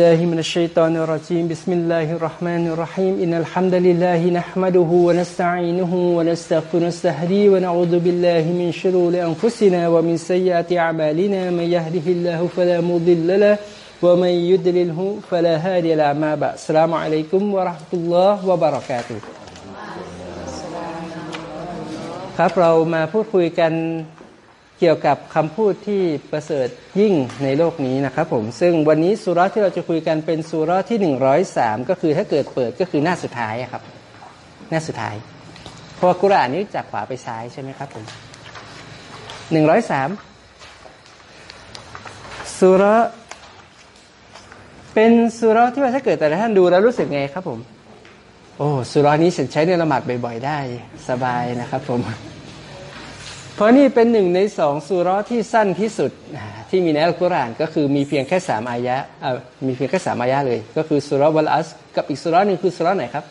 الله من الشيطان الرجيم بسم الله الرحمن الرحيم إن الحمد لله نحمده ونستعينه ونستغفر ونستهدي ونعوذ بالله من شرور أنفسنا ومن سيئات أعمالنا من يهده الله فلا مضل له ومن يدلله فلا هادي له ما بعد السلام عليكم ورحمة الله وبركاته ครับเรามาพูดคุยกันเ กี่ยวกับคำพูดที่ประเสริฐยิ่งในโลกนี้นะครับผม ซึ่งวันนี้สุราที่เราจะคุยกันเป็นสุราที่หนึ่งร้อยสามก็คือถ้าเกิดเปิดก็คือหน้าสุดท้ายครับ หน้าสุดท้าย เพราะกุรอานนี้จากขวาไปซ้ายใช่ไหมครับผมหนึ่งร้อยสามสุราเป็นสุราที่ว่าถ้าเกิดแต่ละท่านดูแล้วรู้สึกไงครับผม โอ้สุรานี้ฉันใช้ในละหมาดบ่อย ๆ ได้ สบายนะครับผม เพราะนี่เป็นหนึ่งในสองสุรที่สั้นที่สุดที่มีในอัลกุรอานก็คือมีเพียงแค่สามอายะมีเพียงแค่สามอายะเลย ก็คือสุรวัลอัส กับอีกสุรหนึ่งคือสุรไหนครับ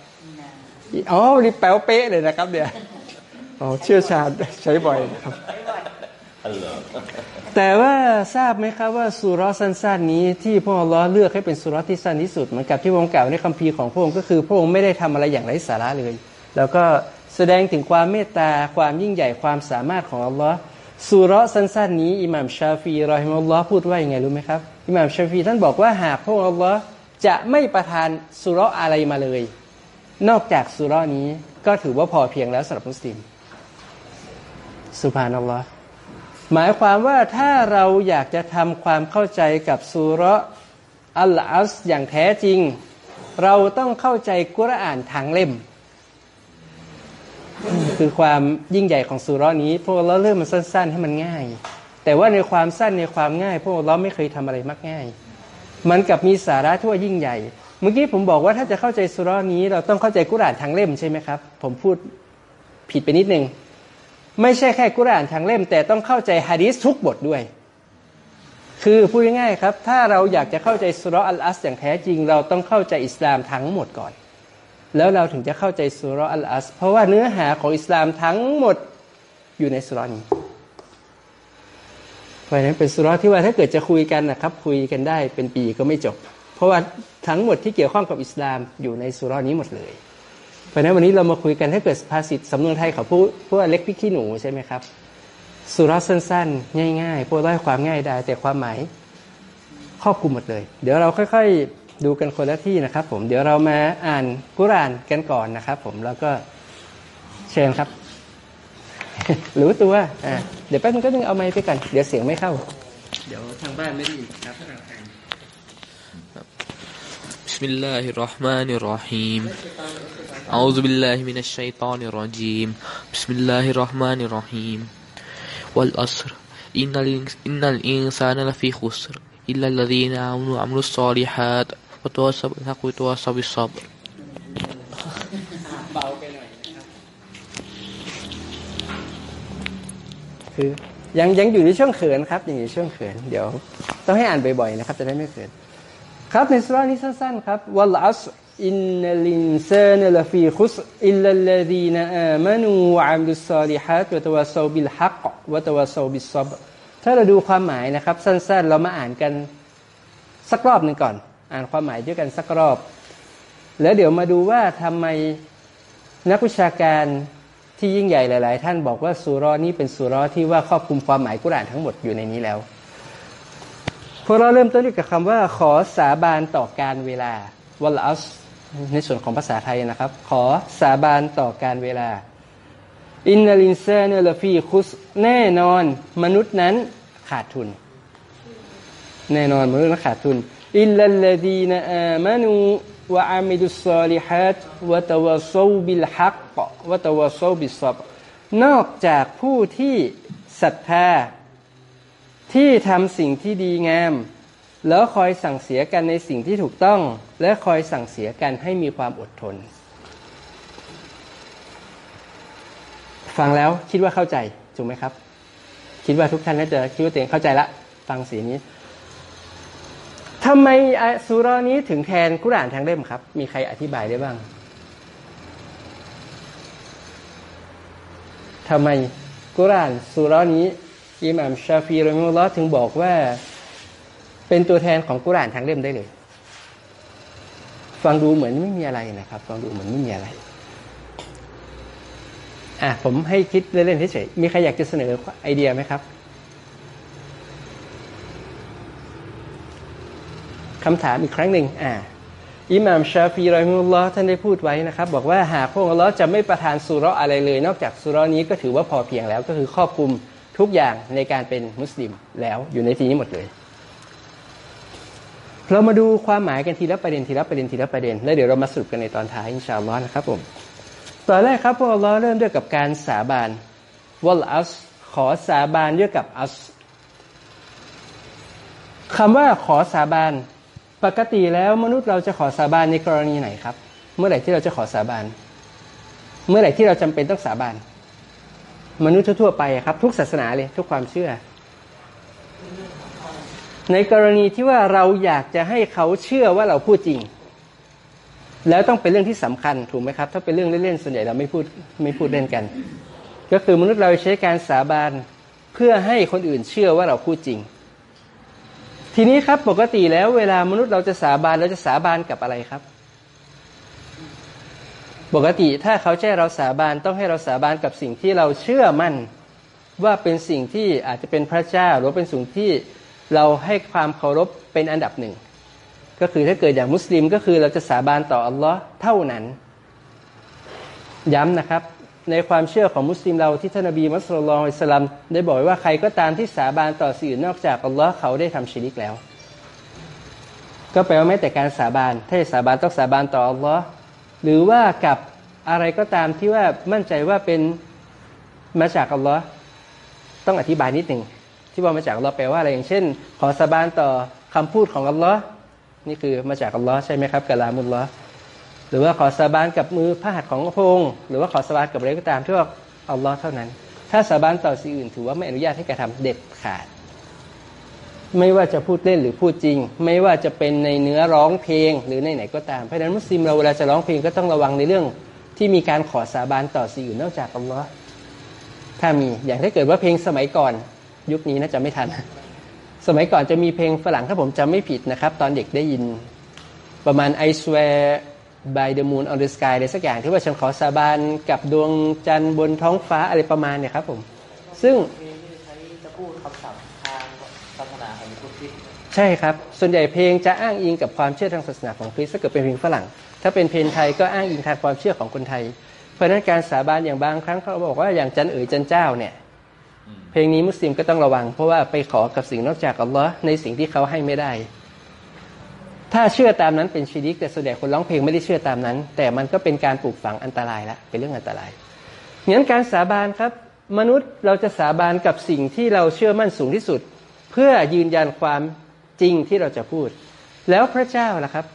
อ๋อนี่แปลวเป๊ะเลยนะครับเดี๋ยวอ๋อเชื่อชาญใช้บ่อยครับแต่ว่าทราบไหมครับว่าสุรสั้นๆ นี้ที่พระองค์เลือกให้เป็นสุรที่สั้นที่สุดเหมือนกับที่วงกล่าวในคัมภีร์ของพระองค์ก็คือพระองค์ไม่ได้ทำอะไรอย่างไร้สาระเลย แล้วก็ แสดงถึงความเมตตาความยิ่งใหญ่ความสามารถของอัลลอฮ์สุรสั้นๆนี้อิหม่ามชาฟีรอฮิมุลลอฮ์พูดว่ายังไงรู้ไหมครับอิหม่ามชาฟีท่านบอกว่าหากพระองค์อัลลอฮ์จะไม่ประทานสุรอะไรมาเลย นอกจากสุรนี้ก็ถือว่าพอเพียงแล้วสำหรับมุสลิมสุภานัลลอฮ์หมายความว่าถ้าเราอยากจะทำความเข้าใจกับสุรอัลอัสอย่างแท้จริง เราต้องเข้าใจกุรอานทางเล่ม คือความยิ่งใหญ่ของสุรานี้ พวกเราเริ่มมันสั้น ๆ ให้มันง่าย แต่ว่าในความสั้นในความง่าย พวกเราไม่เคยทำอะไรมักง่าย มันกับมีสาระทั่วยิ่งใหญ่ เมื่อกี้ผมบอกว่าถ้าจะเข้าใจสุรานี้ เราต้องเข้าใจกุรอานทางเล่มใช่ไหมครับ ผมพูดผิดไปนิดนึงไม่ใช่แค่กุรอานทางเล่ม แต่ต้องเข้าใจฮะดีษทุกบทด้วย คือพูดง่ายๆครับ ถ้าเราอยากจะเข้าใจสุรอัลอัสอย่างแท้จริง เราต้องเข้าใจอิสลามทั้งหมดก่อน แล้วเราถึงจะเข้าใจสุรอัลอัส เพราะว่าเนื้อหาของอิสลามทั้งหมดอยู่ในสุรนี้เพราะนั้นเป็นสุรที่ว่าถ้าเกิดจะคุยกันนะครับ คุยกันได้เป็นปีก็ไม่จบ เพราะว่าทั้งหมดที่เกี่ยวข้องกับอิสลามอยู่ในสุรนี้หมดเลย เพราะนั้นวันนี้เรามาคุยกันถ้าเกิดภาษิตสำนวนไทยเขาพูดพวกเล็กพิกขี้หนูใช่ไหมครับสุรสั้นๆ ง่ายๆพวกได้ความง่ายได้แต่ความหมายครอบคลุมหมดเลย เดี๋ยวเราค่อย ๆ ดูกันคนละที่นะครับผมเดี๋ยวเรามาอ่านกุรานกันก่อนนะครับผมแล้วก็เชิญครับรู้ตัวอ่าเดี๋ยวแป๊บนึงก็ต้องเอาไม้ไปกันเดี๋ยวเสียงไม่เข้า เดี๋ยวทางบ้านไม่ได้ยินครับ بسم الله الرحمن الرحيم أعوذ بالله من الشيطان الرجيم بسم الله الرحمن الرحيم والأسر إن الإنسان لفي خسر إلا الذين آمنوا وعملوا الصالحات กุตัวสบิฮะกุตัวสบิสอบเบาไปหน่อยคือยังยังอยู่ในช่วงเขินครับอย่างอยู่ช่วงเขิน เดี๋ยว ต้องให้อ่านบ่อยๆนะครับจะได้ไม่เขิน ครับในสุรานี้สั้นๆครับวัลอัสإن الإنسان لفي خسر إلا الذين آمنوا وعملوا الصالحات وتواصوا بالحق وتواصوا بالصبرถ้าเราดูความหมายนะครับ สั้นๆ เรามาอ่านกันสักรอบหนึ่งก่อน อ่านความหมายด้วยกันสักรอบ แล้วเดี๋ยวมาดูว่าทำไมนักวิชาการที่ยิ่งใหญ่หลาย ๆ ท่านบอกว่าสุรอนี้เป็นสุรอที่ว่าครอบคลุมความหมายกุรานทั้งหมดอยู่ในนี้แล้วพวกเราเริ่มต้นด้วยกับคำว่า ขอสาบานต่อกาลเวลา والعصرในส่วนของภาษาไทยนะครับ ขอสาบานต่อการเวลา อินนาลินเซเนลฟีคุสแน่นอนมนุษย์นั้นขาดทุน แน่นอนมนุษย์นั้นขาดทุน إلا الذين آمنوا وعملوا الصالحات وتواصوا بالحق وتواصوا بالصبرนอกจากผู้ที่ศรัทธาที่ทำสิ่งที่ดีงาม แล้วคอยสั่งเสียกันในสิ่งที่ถูกต้อง และคอยสั่งเสียกันให้มีความอดทน ฟังแล้วคิดว่าเข้าใจถูกไหมครับ คิดว่าทุกท่านน่าจะคิดว่าตัวเองเข้าใจละ ฟังสีนี้ ทำไมสุรานี้ถึงแทนกุรานทางเล่มครับ มีใครอธิบายได้บ้างทำไมกุรานสุรานี้อิหม่ามชาฟีรอมุลลอถึงบอกว่า เป็นตัวแทนของกุรานทางเล่มได้เลย ฟังดูเหมือนไม่มีอะไรนะครับ ฟังดูเหมือนไม่มีอะไรอะผมให้คิดเล่นๆเฉยๆมีใครอยากจะเสนอไอเดียไหมครับ คำถามอีกครั้งหนึ่งอ่าอิหม่ามชาฟีรอยมุลลอฮ์ท่านได้พูดไว้นะครับ บอกว่าหากพระองค์อัลลอฮ์จะไม่ประทานสุรอะไรเลย นอกจากสุราะห์นี้ก็ถือว่าพอเพียงแล้วก็คือครอบคลุมทุกอย่างในการเป็นมุสลิมแล้วอยู่ในที่นี้หมดเลย เรามาดูความหมายกันทีละประเด็นทีละประเด็นทีละประเด็น แล้วเดี๋ยวเรามาสรุปกันในตอนท้ายอินชาอัลลอฮ์นะครับผมตอนแรกครับพระองค์อัลลอฮ์เริ่มด้วยกับการสาบานวัลอัสขอสาบานด้วยกับอัสคำว่าขอสาบาน ปกติแล้วมนุษย์เราจะขอสาบานในกรณีไหนครับ เมื่อไหร่ที่เราจะขอสาบาน เมื่อไหร่ที่เราจำเป็นต้องสาบาน มนุษย์ทั่วไปครับ ทุกศาสนาเลยทุกความเชื่อ ในกรณีที่ว่าเราอยากจะให้เขาเชื่อว่าเราพูดจริง แล้วต้องเป็นเรื่องที่สำคัญถูกไหมครับ ถ้าเป็นเรื่องเล่นๆส่วนใหญ่เราไม่พูดไม่พูดเล่นกัน ก็คือมนุษย์เราใช้การสาบานเพื่อให้คนอื่นเชื่อว่าเราพูดจริง ทีนี้ครับปกติแล้วเวลามนุษย์เราจะสาบานเราจะสาบานกับอะไรครับ ปกติถ้าเขาแจ้เราสาบานต้องให้เราสาบานกับสิ่งที่เราเชื่อมั่น ว่าเป็นสิ่งที่อาจจะเป็นพระเจ้าหรือเป็นสิ่งที่เราให้ความเคารพเป็นอันดับหนึ่ง ก็คือถ้าเกิดอย่างมุสลิมก็คือเราจะสาบานต่ออัลลอฮ์เท่านั้น ย้ำนะครับ ในความเชื่อของมุสลิมเราที่ท่านนบีมุสลิมอิสลามได้บอกว่าใครก็ตามที่สาบานต่อสิ่งอื่นนอกจากอัลลอฮ์เขาได้ทำชิริกแล้ว ก็แปลว่าแม้แต่การสาบานถ้าสาบานต้องสาบานต่ออัลลอฮ์หรือว่ากับอะไรก็ตามที่ว่ามั่นใจว่าเป็นมาจากอัลลอฮ์ต้องอธิบายนิดหนึ่งที่ว่ามาจากอัลลอฮ์แปลว่าอะไรอย่างเช่น ขอสาบานต่อคำพูดของอัลลอฮ์นี่คือมาจากอัลลอฮ์ใช่ไหมครับกะลามุลลอฮ์ รือว่าขอสาบานกับมือพระหัตถ์ของพระองค์หรือว่าขอสาบานกับอะไรก็ตามที่ว่าอัลลอฮ์เท่านั้น ถ้าสาบานต่อสิ่งอื่นถือว่าไม่อนุญาตให้กระทำเด็ดขาด ไม่ว่าจะพูดเล่นหรือพูดจริง ไม่ว่าจะเป็นในเนื้อร้องเพลงหรือในไหนก็ตามเพราะฉะนั้นมุสลิมเราเวลาจะร้องเพลงก็ต้องระวังในเรื่องที่มีการขอสาบานต่อสิ่งอื่นนอกจากอัลลอฮ์ถ้ามีอย่างถ้าเกิดว่าเพลงสมัยก่อน ยุคนี้น่าจะไม่ทัน สมัยก่อนจะมีเพลงฝรั่งถ้าผมจำไม่ผิดนะครับ ตอนเด็กได้ยินประมาณ I swear by the moon on the sky อะไรสักอย่างที่ว่าฉันขอสาบานกับดวงจันทร์บนท้องฟ้าอะไรประมาณเนี่ยครับผม ซึ่งใช้จะพูดคำศัพท์ทางศาสนาของพุทธใช่ครับ ส่วนใหญ่เพลงจะอ้างอิงกับความเชื่อทางศาสนาของคริสต์ถ้าเกิดเป็นเพลงฝรั่ง ถ้าเป็นเพลงไทยก็อ้างอิงทางความเชื่อของคนไทย เพราะฉะนั้นการสาบานอย่างบางครั้งเขาบอกว่าอย่างจันเอ๋ยจันเจ้าเนี่ย เพลงนี้มุสลิมก็ต้องระวัง เพราะว่าไปขอกับสิ่งนอกจากอัลลอฮ์ในสิ่งที่เขาให้ไม่ได้ ถ้าเชื่อตามนั้นเป็นชีริกแต่ส่วนใหญ่คนร้องเพลงไม่ได้เชื่อตามนั้น แต่มันก็เป็นการปลูกฝังอันตรายละเป็นเรื่องอันตรายงั้นการสาบานครับ มนุษย์เราจะสาบานกับสิ่งที่เราเชื่อมั่นสูงที่สุด เพื่อยืนยันความจริงที่เราจะพูด แล้วพระเจ้าล่ะครับ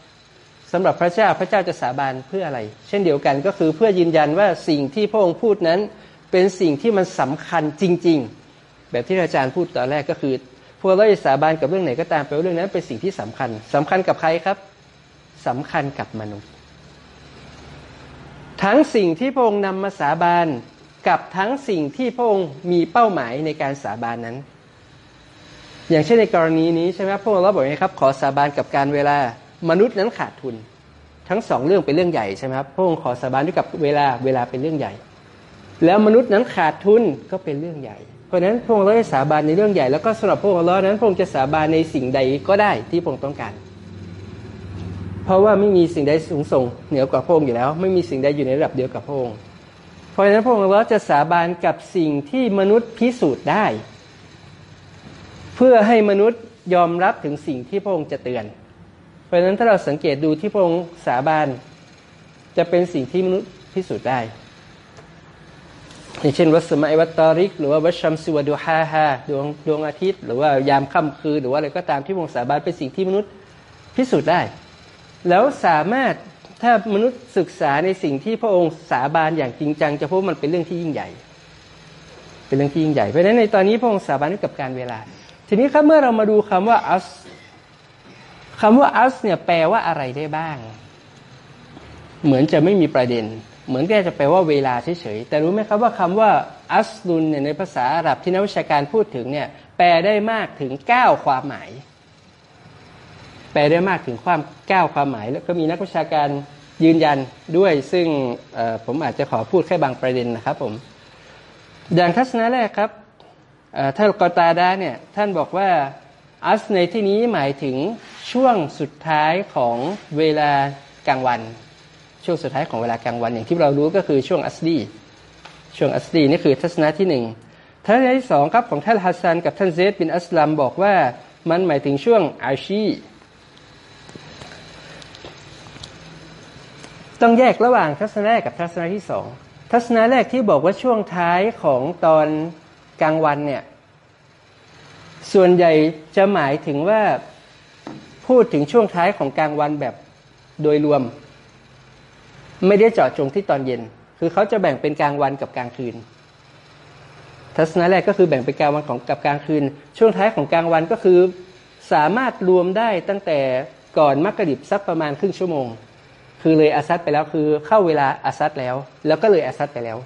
สำหรับพระเจ้าพระเจ้าจะสาบานเพื่ออะไร เช่นเดียวกันก็คือเพื่อยืนยันว่าสิ่งที่พระองค์พูดนั้น เป็นสิ่งที่มันสำคัญจริง ๆ แบบที่อาจารย์พูดตอนแรกก็คือ พวกเราจะสาบานกับเรื่องไหนก็ตามแปเรื่องนั้นเป็นสิ่งที่สำคัญสำคัญกับใครครับสำคัญกับมนุษย์ ทั้งสิ่งที่พระองค์นำมาสาบานกับทั้งสิ่งที่พระองค์มีเป้าหมายในการสาบานนั้น อย่างเช่นในกรณีนี้ใช่ไหมพระองค์เราบอกไงครับ ขอสาบานกับการเวลามนุษย์นั้นขาดทุน ทั้งสองเรื่องเป็นเรื่องใหญ่ใช่ไหมครับพระองค์ขอสาบานด้วยกับเวลาเวลาเป็นเรื่องใหญ่ แล้วมนุษย์นั้นขาดทุนก็เป็นเรื่องใหญ่ เพราะนั้นพระองค์เราได้สาบานในเรื่องใหญ่แล้วก็สำหรับพระองค์เรานั้นพระองค์จะสาบานในสิ่งใดก็ได้ที่พระองค์ต้องการ เพราะว่าไม่มีสิ่งใดสูงส่งเหนือกว่าพระองค์อยู่แล้ว ไม่มีสิ่งใดอยู่ในระดับเดียวกับพระองค์เพราะฉะนั้นพระองค์เราจะสาบานกับสิ่งที่มนุษย์พิสูจน์ได้ เพื่อให้มนุษย์ยอมรับถึงสิ่งที่พระองค์จะเตือน เพราะฉะนั้นถ้าเราสังเกตดูที่พระองค์สาบานจะเป็นสิ่งที่มนุษย์พิสูจน์ได้ อย่างเช่นวัสมัยวัตตาริก หรือว่าวัชชัมซิวดูฮาฮาดวงดวงอาทิตย์ หรือว่ายามค่ำคืนหรือว่าอะไรก็ตามที่พระองค์สาบานเป็นสิ่งที่มนุษย์พิสูจน์ได้ แล้วสามารถถ้ามนุษย์ศึกษาในสิ่งที่พระองค์สาบานอย่างจริงจังจะพบมันเป็นเรื่องที่ยิ่งใหญ่ เป็นเรื่องที่ยิ่งใหญ่เพราะฉะนั้นในตอนนี้พระองค์สาบานด้วยกับการเวลา ทีนี้ครับเมื่อเรามาดูคำว่าอัสคำว่าอัสเนี่ยแปลว่าอะไรได้บ้าง เหมือนจะไม่มีประเด็น เหมือนแค่จะแปลว่าเวลาเฉยๆแต่รู้ไหมครับว่าคำว่าอัสลุนเนี่ยในภาษาอาหรับที่นักวิชาการพูดถึงเนี่ยแปลได้มากถึงเก้าความหมาย แปลได้มากถึงความก้วความหมาย แล้วก็มีนักวิชาการยืนยันด้วย ซึ่งผมอาจจะขอพูดแค่บางประเด็นนะครับผมอย่างทัศนะแรกครับท่านกอตาดาเนี่ยท่านบอกว่าอัสในที่นี้หมายถึงช่วงสุดท้ายของเวลากลางวัน ช่วงสุดท้ายของเวลากลางวันอย่างที่เรารู้ก็คือช่วงอัสดี ช่วงอัสดีนี่คือทัศนะที่หนึ่งทัศนะที่สองครับของท่านฮัสซันกับท่านเซดบินอัสลัมบอกว่ามันหมายถึงช่วงอาชีต้องแยกระหว่างทัศนะกับทัศนะที่สองทัศนะแรกที่บอกว่าช่วงท้ายของตอนกลางวันเนี่ยส่วนใหญ่จะหมายถึงว่าพูดถึงช่วงท้ายของกลางวันแบบโดยรวม ไม่ได้เจาะจงที่ตอนเย็น คือเขาจะแบ่งเป็นกลางวันกับกลางคืน ทัศนะแรกก็คือแบ่งเป็นกลางวันของกับกลางคืน ช่วงท้ายของกลางวันก็คือ สามารถรวมได้ตั้งแต่ก่อนมักกะดิบสักประมาณครึ่งชั่วโมง คือเลยอาซัดไปแล้วคือเข้าเวลาอาซัดแล้ว แล้วก็เลยอาซัดไปแล้ว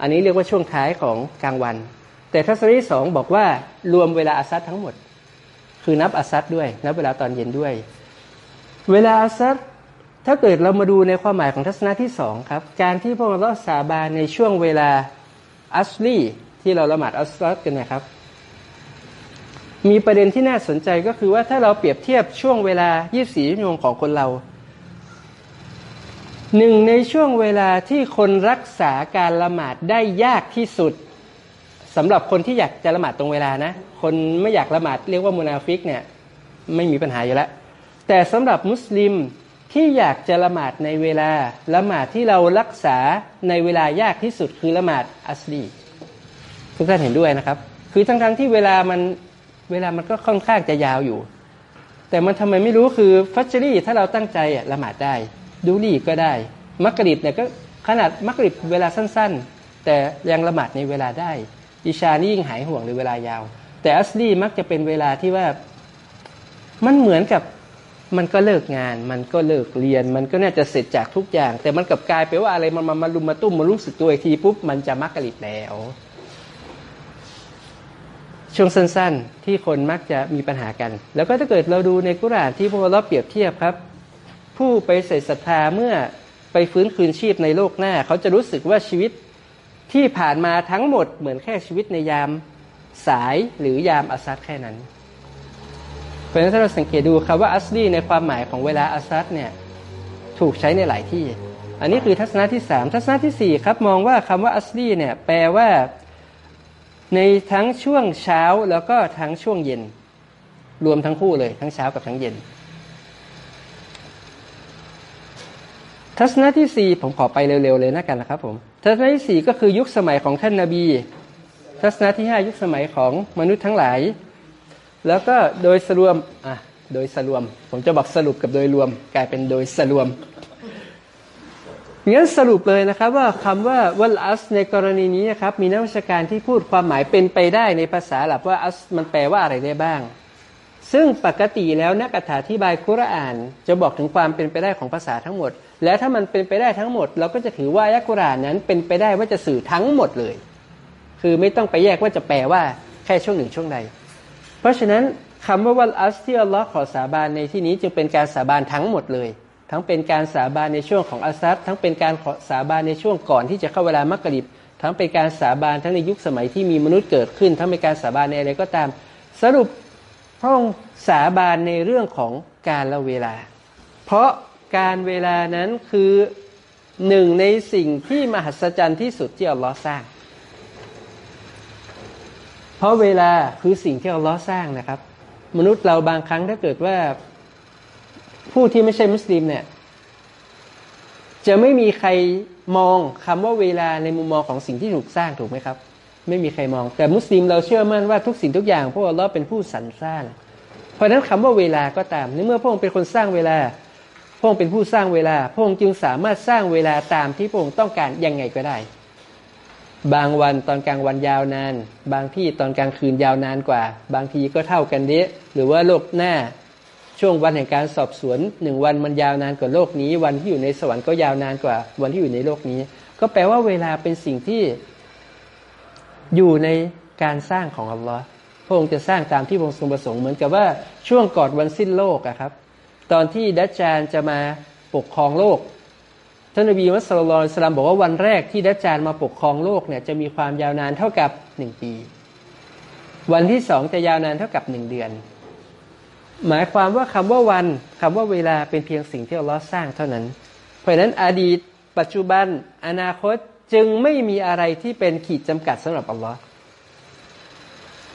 อันนี้เรียกว่าช่วงท้ายของกลางวัน แต่ทัศนีสองบอกว่ารวมเวลาอาซัดทั้งหมด คือนับอาซัดด้วย นับเวลาตอนเย็นด้วย เวลาอาซัด ถ้าเกิดเรามาดูในความหมายของทัศนะที่สองครับ การที่พวกเราสาบานในช่วงเวลาอัสลีที่เราละหมาดอัสลัดกันนะครับ มีประเด็นที่น่าสนใจก็คือว่าถ้าเราเปรียบเทียบช่วงเวลา 24 ชั่วโมงของคนเราหนึ่งในช่วงเวลาที่คนรักษาการละหมาดได้ยากที่สุดสำหรับคนที่อยากจะละหมาดตรงเวลานะ คนไม่อยากละหมาดเรียกว่ามุนาฟิกเนี่ยไม่มีปัญหาอยู่แล้ว แต่สำหรับมุสลิม ที่อยากจะละหมาดในเวลาละหมาดที่เรารักษาในเวลายากที่สุดคือละหมาดอัสลีทุกท่านเห็นด้วยนะครับ คือทั้งๆทที่เวลามันเวลามันก็ค่อนข้างจะยาวอยู่ แต่มันทำไมไม่รู้คือฟัชรี่ถ้าเราตั้งใจละหมาดได้ ดูรีก็ได้ มักริบเนี่ยก็ขนาดมักริบเวลาสั้นๆ แต่ยังละหมาดในเวลาได้อิชานี่ยิ่งหายห่วงหรือเวลายาว แต่อัสลีมักจะเป็นเวลาที่ว่ามันเหมือนกับ มันก็เลิกงาน มันก็เลิกเรียน มันก็น่าจะเสร็จจากทุกอย่าง แต่มันกับกลายไปว่าอะไรมันมามาลุมมาตุ้มมารู้สึกตัวอีกทีปุ๊บมันจะมักกะลิดแล้ว ช่วงสั้นๆ ที่คนมักจะมีปัญหากัน แล้วก็ถ้าเกิดเราดูในกุรานที่พวกเราเปรียบเทียบครับ ผู้ไปใส่ศรัทธาเมื่อไปฟื้นคืนชีพในโลกหน้า เขาจะรู้สึกว่าชีวิตที่ผ่านมาทั้งหมดเหมือนแค่ชีวิตในยามสายหรือยามอัซัดแค่นั้น เพราะฉะนั้นถ้าเราสังเกตดูคำว่าอัสลีในความหมายของเวลาอัซัดเนี่ยถูกใช้ในหลายที่ อันนี้คือทัศนะที่สามทัศนะที่สี่ครับ มองว่าคำว่าอัสลีเนี่ยแปลว่าในทั้งช่วงเช้าแล้วก็ทั้งช่วงเย็น รวมทั้งคู่เลยทั้งเช้ากับทั้งเย็น ทัศนะที่สี่ผมขอไปเร็วๆเลยนะกันนะครับผมทัศนะที่สี่ก็คือยุคสมัยของท่านนาบี ทัศนะที่ห้ายุคสมัยของมนุษย์ทั้งหลาย แล้วก็โดยสรวมอะโดยสรวม ผมจะบอกสรุปกับโดยรวม กลายเป็นโดยสรวมงั้นสรุปเลยนะครับว่าคำว่าวัลอัสในกรณีนี้นะครับมีนักวิชาการที่พูดความหมายเป็นไปได้ในภาษาหลับว่าอัสมันแปลว่าอะไรได้บ้าง ซึ่งปกติแล้วนักอธิบายคุราน จะบอกถึงความเป็นไปได้ของภาษาทั้งหมด และถ้ามันเป็นไปได้ทั้งหมด เราก็จะถือว่ายักุรานนั้นเป็นไปได้ว่าจะสื่อทั้งหมดเลย คือไม่ต้องไปแยกว่าจะแปลว่าแค่ช่วงหนึ่งช่วงใด เพราะฉะนั้นคำว่าวัลอัสที่อัลลอฮ์ขอสาบานในที่นี้จึงเป็นการสาบานทั้งหมดเลย ทั้งเป็นการสาบานในช่วงของอัซัดทั้งเป็นการขอสาบานในช่วงก่อนที่จะเข้าเวลามักกะลิบ ทั้งเป็นการสาบานทั้งในยุคสมัยที่มีมนุษย์เกิดขึ้น ทั้งเป็นการสาบานในอะไรก็ตาม สรุปพระองค์สาบานในเรื่องของการละเวลา เพราะการเวลานั้นคือหนึ่งในสิ่งที่มหัศจรรย์ที่สุดที่อัลลอฮ์สร้าง เพราะเวลาคือสิ่งที่อัลลอฮ์สร้างนะครับ มนุษย์เราบางครั้งถ้าเกิดว่า ผู้ที่ไม่ใช่มุสลิมเนี่ย จะไม่มีใครมองคำว่าเวลาในมุมมองของสิ่งที่ถูกสร้างถูกไหมครับ ไม่มีใครมอง แต่มุสลิมเราเชื่อมั่นว่าทุกสิ่งทุกอย่างพวกอัลลอฮ์เป็นผู้สรรสร้าง เพราะนั้นคำว่าเวลาก็ตามในเมื่อพระองค์เป็นคนสร้างเวลาพระองค์เป็นผู้สร้างเวลา พระองค์จึงสามารถสร้างเวลาตามที่พระองค์ต้องการยังไงก็ได้ บางวันตอนกลางวันยาวนาน บางที่ตอนกลางคืนยาวนานกว่า บางทีก็เท่ากันเดะหรือว่าโลกหน้าช่วงวันแห่งการสอบสวนหนึ่งวันมันยาวนานกว่าโลกนี้ วันที่อยู่ในสวรรค์ก็ยาวนานกว่า วันที่อยู่ในโลกนี้ ก็แปลว่าเวลาเป็นสิ่งที่อยู่ในการสร้างของอัลลอฮ์พระองค์จะสร้างตามที่พระองค์ทรงประสงค์เหมือนกับว่าช่วงก่อนวันสิ้นโลกอะครับ ตอนที่ดัจจานจะมาปกครองโลก ท่านนบีมุสลิมสลามบอกว่าวันแรกที่ดัจจานมาปกครองโลกเนี่ยจะมีความยาวนานเท่ากับหนึ่งปี วันที่สองจะยาวนานเท่ากับหนึ่งเดือน หมายความว่าคำว่าวันคำว่าเวลาเป็นเพียงสิ่งที่อัลลอฮ์สร้างเท่านั้น เพราะฉะนั้นอดีต ปัจจุบัน อนาคตจึงไม่มีอะไรที่เป็นขีดจำกัดสำหรับอัลลอฮ์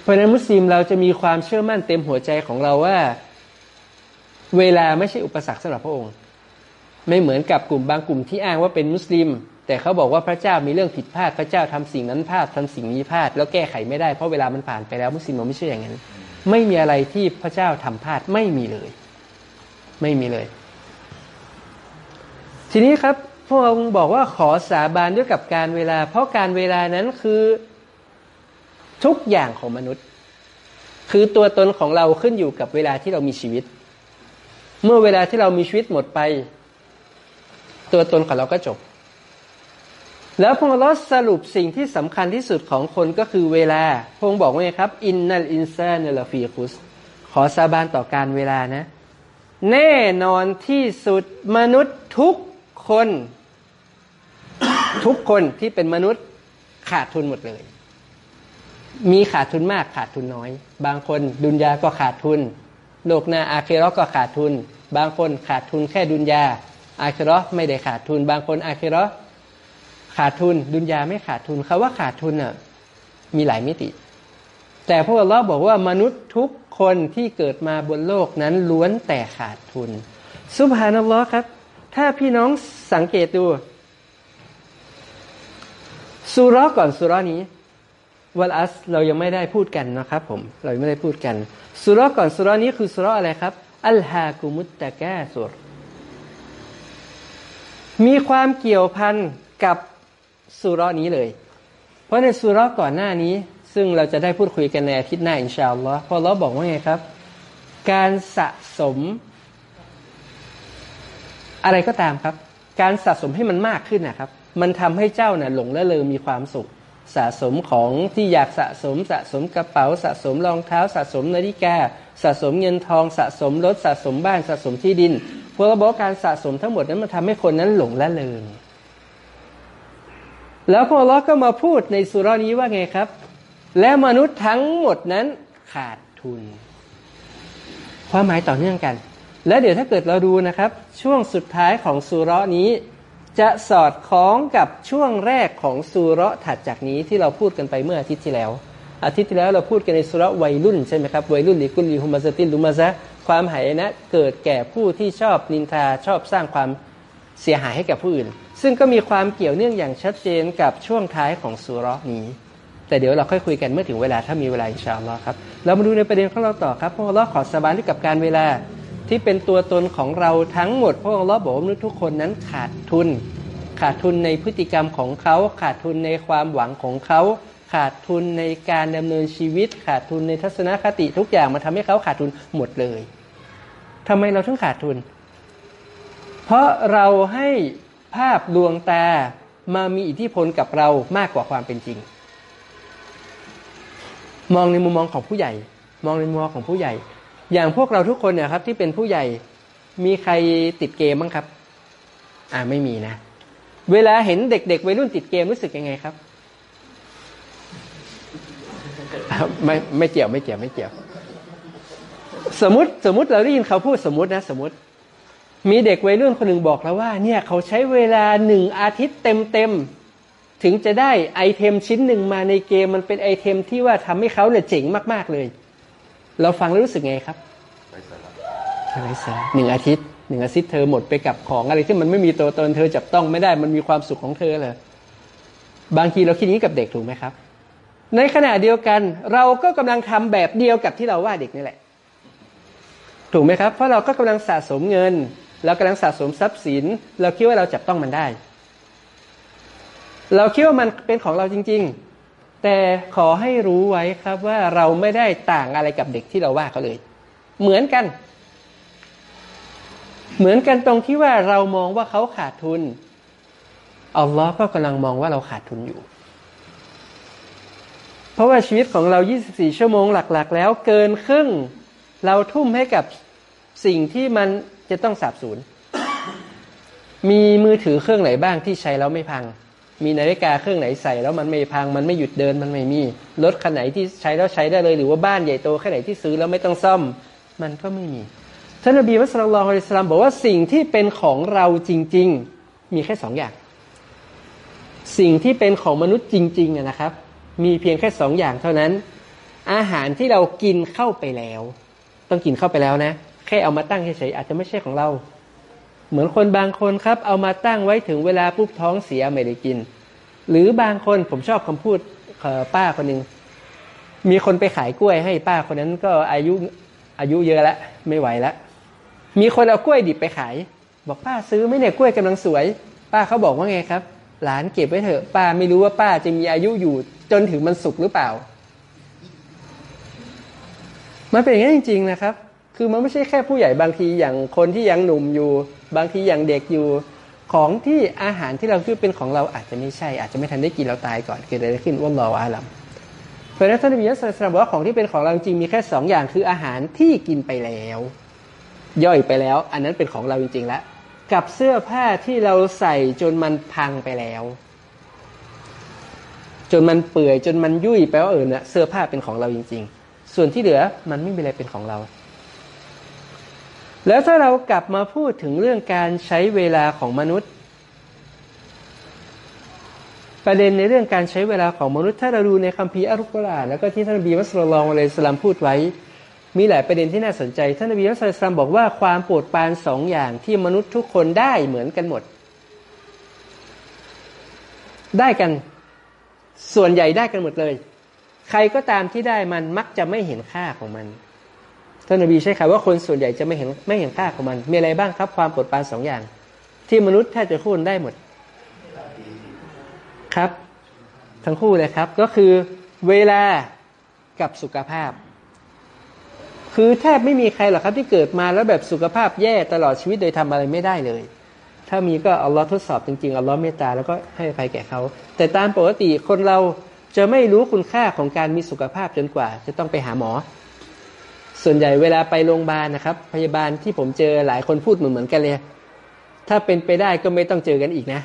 เพราะฉะนั้นมุสลิมเราจะมีความเชื่อมั่นเต็มหัวใจของเราว่า เวลาไม่ใช่อุปสรรคสำหรับพระองค์ ไม่เหมือนกับกลุ่มบางกลุ่มที่อ้างว่าเป็นมุสลิม แต่เขาบอกว่าพระเจ้ามีเรื่องผิดพลาดพระเจ้าทำสิ่งนั้นพลาดทำสิ่งนี้พลาด แล้วแก้ไขไม่ได้เพราะเวลามันผ่านไปแล้วมุสลิมเราไม่เชื่ออย่างนั้น ไม่มีอะไรที่พระเจ้าทำพลาดไม่มีเลย ไม่มีเลย ทีนี้ครับพระองค์บอกว่าขอสาบานด้วยกับการเวลา เพราะการเวลานั้นคือทุกอย่างของมนุษย์ คือตัวตนของเราขึ้นอยู่กับเวลาที่เรามีชีวิต เมื่อเวลาที่เรามีชีวิตหมดไป ตัวตนของเราก็จบ แล้วพระองค์สรุปสิ่งที่สำคัญที่สุดของคนก็คือเวลา พงค์บอกว่าไงครับ อินนัลอินซานลฟีคุส ขอสาบานต่อการเวลานะ แน่นอนที่สุดมนุษย์ทุกคน ทุกคนที่เป็นมนุษย์ขาดทุนหมดเลย มีขาดทุนมากขาดทุนน้อย บางคนดุนยาก็ขาดทุน โลกหน้าอาเคโรก็ขาดทุน บางคนขาดทุนแค่ดุนยา อาคโรไม่ได้ขาดทุน บางคนอาคโรขาดทุน ดุนยาไม่ขาดทุนคาว่าขาดทุนอะมีหลายมิติ แต่พวกเราบอกว่ามนุษย์ทุกคนที่เกิดมาบนโลกนั้นล้วนแต่ขาดทุนสุภานัลลอฮ์ครับ ถ้าพี่น้องสังเกตดูสุรก่อนสุรนี้วัลอัสเรายังไม่ได้พูดกันนะครับผมเรายังไม่ได้พูดกันสุรก่อนสุรนี้คือสุรอะไรครับ อัลฮากุมุตตะแกสุร มีความเกี่ยวพันกับสุรนี้เลย เพราะในสุรก่อนหน้านี้ ซึ่งเราจะได้พูดคุยกันในอาทิตย์หน้าอินชาอัลลอฮ์พอเราบอกว่าไงครับ การสะสม อะไรก็ตามครับ การสะสมให้มันมากขึ้นนะครับ มันทำให้เจ้าเน่ยหลงและเลอมีความสุข สะสมของที่อยากสะสม สะสมกระเป๋า สะสมรองเท้า สะสมนาฬิกา สะสมเงินทอง สะสมรถสะสมบ้านสะสมที่ดิน พวกเราบอกการสะสมทั้งหมดนั้นมันทำให้คนนั้นหลงและเลอแล้วพอเราก็มาพูดในสุรานี้ว่าไงครับ และมนุษย์ทั้งหมดนั้นขาดทุน ความหมายต่อเนื่องกัน และเดี๋ยวถ้าเกิดเราดูนะครับ ช่วงสุดท้ายของสุรานี้ จะสอดคล้องกับช่วงแรกของสุราถัดจากนี้ที่เราพูดกันไปเมื่ออาทิตย์ที่แล้ว อาทิตย์ที่แล้วเราพูดกันในสุราวัยรุ่นใช่ไหมครับวัยรุ่นลิกุลีฮุมาซตินลุมาซะ ความหายนะเกิดแก่ผู้ที่ชอบนินทาชอบสร้างความเสียหายให้กับผู้อื่น ซึ่งก็มีความเกี่ยวเนื่องอย่างชัดเจนกับช่วงท้ายของสุรนี้ แต่เดี๋ยวเราค่อยคุยกันเมื่อถึงเวลาถ้ามีเวลาอินชาอัลลอฮ์ครับเรามาดูในประเด็นของเราต่อครับพระองค์ขอสบานกับการเวลาที่เป็นตัวตนของเราทั้งหมดพระองค์บอกว่ามนุษย์ทุกคนนั้นขาดทุน ขาดทุนในพฤติกรรมของเขา ขาดทุนในความหวังของเขา ขาดทุนในการดำเนินชีวิต ขาดทุนในทัศนคติทุกอย่างมาทำให้เขาขาดทุนหมดเลยทำไมเราถึงขาดทุน เพราะเราให้ภาพดวงตามามีอิทธิพลกับเรามากกว่าความเป็นจริง มองในมุมมองของผู้ใหญ่ มองในมุมมองของผู้ใหญ่ อย่างพวกเราทุกคนเนี่ยครับ ที่เป็นผู้ใหญ่มีใครติดเกมบ้างครับ อ่าไม่มีนะ เวลาเห็นเด็กๆวัยรุ่นติดเกมรู้สึกยังไงครับ ไม่ไม่เกี่ยวไม่เกี่ยวไม่เกี่ยว สมมติสมมติเราได้ยินเขาพูดสมมตินะ สมมติ มีเด็กวัยรุ่นคนหนึ่งบอกแล้วว่า เนี่ยเขาใช้เวลาหนึ่งอาทิตย์เต็มเต็มถึงจะได้ไอเทมชิ้นหนึ่งมาในเกมมันเป็นไอเทมที่ว่าทำให้เขาเนี่ยเจ๋งมากๆเลย เราฟังแล้วรู้สึกไงครับไร้สาระหนึ่งอาทิตย์หนึ่งอาทิตย์เธอหมดไปกับของอะไรที่มันไม่มีตัวตนเธอจับต้องไม่ได้มันมีความสุขของเธอเลยบางทีเราคิดนี้กับเด็กถูกไหมครับ ในขณะเดียวกัน เราก็กำลังทำแบบเดียวกับที่เราว่าเด็กนี่แหละ ถูกไหมครับ เพราะเราก็กำลังสะสมเงินเรากำลังสะสมทรัพย์สิน เราคิดว่าเราจับต้องมันได้ เราคิดว่ามันเป็นของเราจริง ๆ แต่ขอให้รู้ไว้ครับว่าเราไม่ได้ต่างอะไรกับเด็กที่เราว่าเขาเลย เหมือนกัน เหมือนกันตรงที่ว่าเรามองว่าเขาขาดทุนอัลลอฮ์ก็กำลังมองว่าเราขาดทุนอยู่ เพราะว่าชีวิตของเรา 24 ชั่วโมงหลักๆ แล้วเกินครึ่ง เราทุ่มให้กับสิ่งที่มันจะต้องสาบสูญ มีมือถือเครื่องไหนบ้างที่ใช้แล้วไม่พัง มีนาฬิกาเครื่องไหนใส่แล้วมันไม่พัง มันไม่หยุดเดินมันไม่มี รถคันไหนที่ใช้แล้วใช้ได้เลย หรือว่าบ้านใหญ่โตแค่ไหนที่ซื้อแล้วไม่ต้องซ่อม มันก็ไม่มี ท่านนบีมุสลิมอัลสลามบอกว่าสิ่งที่เป็นของเราจริง ๆ มีแค่สองอย่าง สิ่งที่เป็นของมนุษย์จริง ๆนะครับ มีเพียงแค่สองอย่างเท่านั้น อาหารที่เรากินเข้าไปแล้ว ต้องกินเข้าไปแล้วนะ แค่เอามาตั้งเฉยๆอาจจะไม่ใช่ของเรา เหมือนคนบางคนครับ เอามาตั้งไว้ถึงเวลาปุ๊บท้องเสียไม่ได้กิน หรือบางคนผมชอบคำพูดป้าคนหนึ่งมีคนไปขายกล้วยให้ป้าคนนั้นก็อายุอายุเยอะแล้วไม่ไหวแล้วมีคนเอากล้วยดิบไปขาย บอกป้าซื้อไม่เนี่ยกล้วยกำลังสวย ป้าเขาบอกว่าไงครับ หลานเก็บไว้เถอะ ป้าไม่รู้ว่าป้าจะมีอายุอยู่ จนถึงมันสุกหรือเปล่า มันเป็นอย่างนี้จริง ๆ นะครับ คือมันไม่ใช่แค่ผู้ใหญ่บางทีอย่างคนที่ยังหนุ่มอยู่ บางทีอย่างเด็กอยู่ ของที่อาหารที่เราคิดเป็นของเราอาจจะไม่ใช่ อาจจะไม่ทันได้กินเราตายก่อนเกิดอะไรขึ้นว่ารออาลัมเพราะนั้นท่านนบียัสลามบอกว่าของที่เป็นของเราจริงมีแค่สองอย่างคืออาหารที่กินไปแล้ว ย่อยไปแล้ว อันนั้นเป็นของเราจริงๆแล้วกับเสื้อผ้าที่เราใส่จนมันพังไปแล้ว จนมันเปื่อยจนมันยุ่ยไปลว่าเออเนี่ยเสื้อผ้าเป็นของเราจริง ๆ ส่วนที่เหลือมันไม่มีอะไรเป็นของเรา แล้วถ้าเรากลับมาพูดถึงเรื่องการใช้เวลาของมนุษย์ ประเด็นในเรื่องการใช้เวลาของมนุษย์ ถ้าเราดูในคัมภีร์อัลกุรอานแล้วก็ที่ท่านบีมัสลลองอะลัยสลามพูดไว้ มีหลายประเด็นที่น่าสนใจ ท่านบีอัสลลัมบอกว่าความโปรดปรานสองอย่างที่มนุษย์ทุกคนได้เหมือนกันหมด ได้กัน ส่วนใหญ่ได้กันหมดเลย ใครก็ตามที่ได้มันมักจะไม่เห็นค่าของมันท่านนบีใช้คำว่าคนส่วนใหญ่จะไม่เห็นไม่เห็นค่าของมัน มีอะไรบ้างครับความปรดปานสองอย่าง ที่มนุษย์แทบจะคู่ได้หมดครับ ทั้งคู่เลยครับ ก็คือเวลากับสุขภาพ คือแทบไม่มีใครหรอกครับที่เกิดมาแล้วแบบสุขภาพแย่ตลอดชีวิตโดยทำอะไรไม่ได้เลย ถ้ามีก็อัลลอฮ์ทดสอบจริงๆอัลลอฮ์เมตตาแล้วก็ให้ภัยแก่เขา แต่ตามปกติคนเราจะไม่รู้คุณค่าของการมีสุขภาพจนกว่า จะต้องไปหาหมอ ส่วนใหญ่เวลาไปโรงพยาบาลนะครับ พยาบาลที่ผมเจอหลายคนพูดเหมือนเหมือนกันเลย ถ้าเป็นไปได้ก็ไม่ต้องเจอกันอีกนะ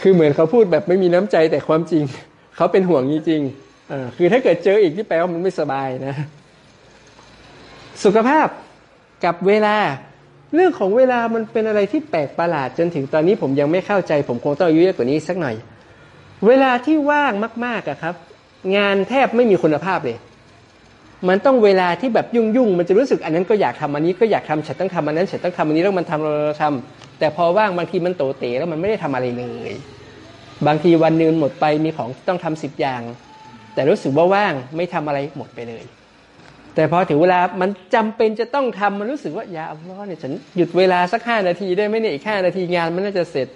คือเหมือนเขาพูดแบบไม่มีน้ำใจแต่ความจริง เขาเป็นห่วงจริงๆคือถ้าเกิดเจออีกที่แปลว่ามันไม่สบายนะ สุขภาพกับเวลา เรื่องของเวลามันเป็นอะไรที่แปลกประหลาดจนถึงตอนนี้ผมยังไม่เข้าใจ ผมคงต้องอายุเยอะกว่านี้สักหน่อย เวลาที่ว่างมากๆอะครับ งานแทบไม่มีคุณภาพเลย มันต้องเวลาที่แบบยุ่งๆมันจะรู้สึกอันนั้นก็อยากทำอันนี้ก็อยากทำฉันต้องทำอันนั้นฉันต้องทำอันนี้แล้วมันทำเราทำแต่พอว่างบางทีมันโตเต๋แล้วมันไม่ได้ทำอะไรเลย บางทีวันนึงหมดไปมีของต้องทำสิบอย่าง แต่รู้สึกว่าว่างไม่ทำอะไรหมดไปเลย แต่พอถึงเวลามันจำเป็นจะต้องทำมันรู้สึกว่าอย่าอัลลอฮ์เนี่ยฉันหยุดเวลาสักห้านาทีได้ไหมเนี่ยอีกห้านาทีงานมันน่าจะเสร็จ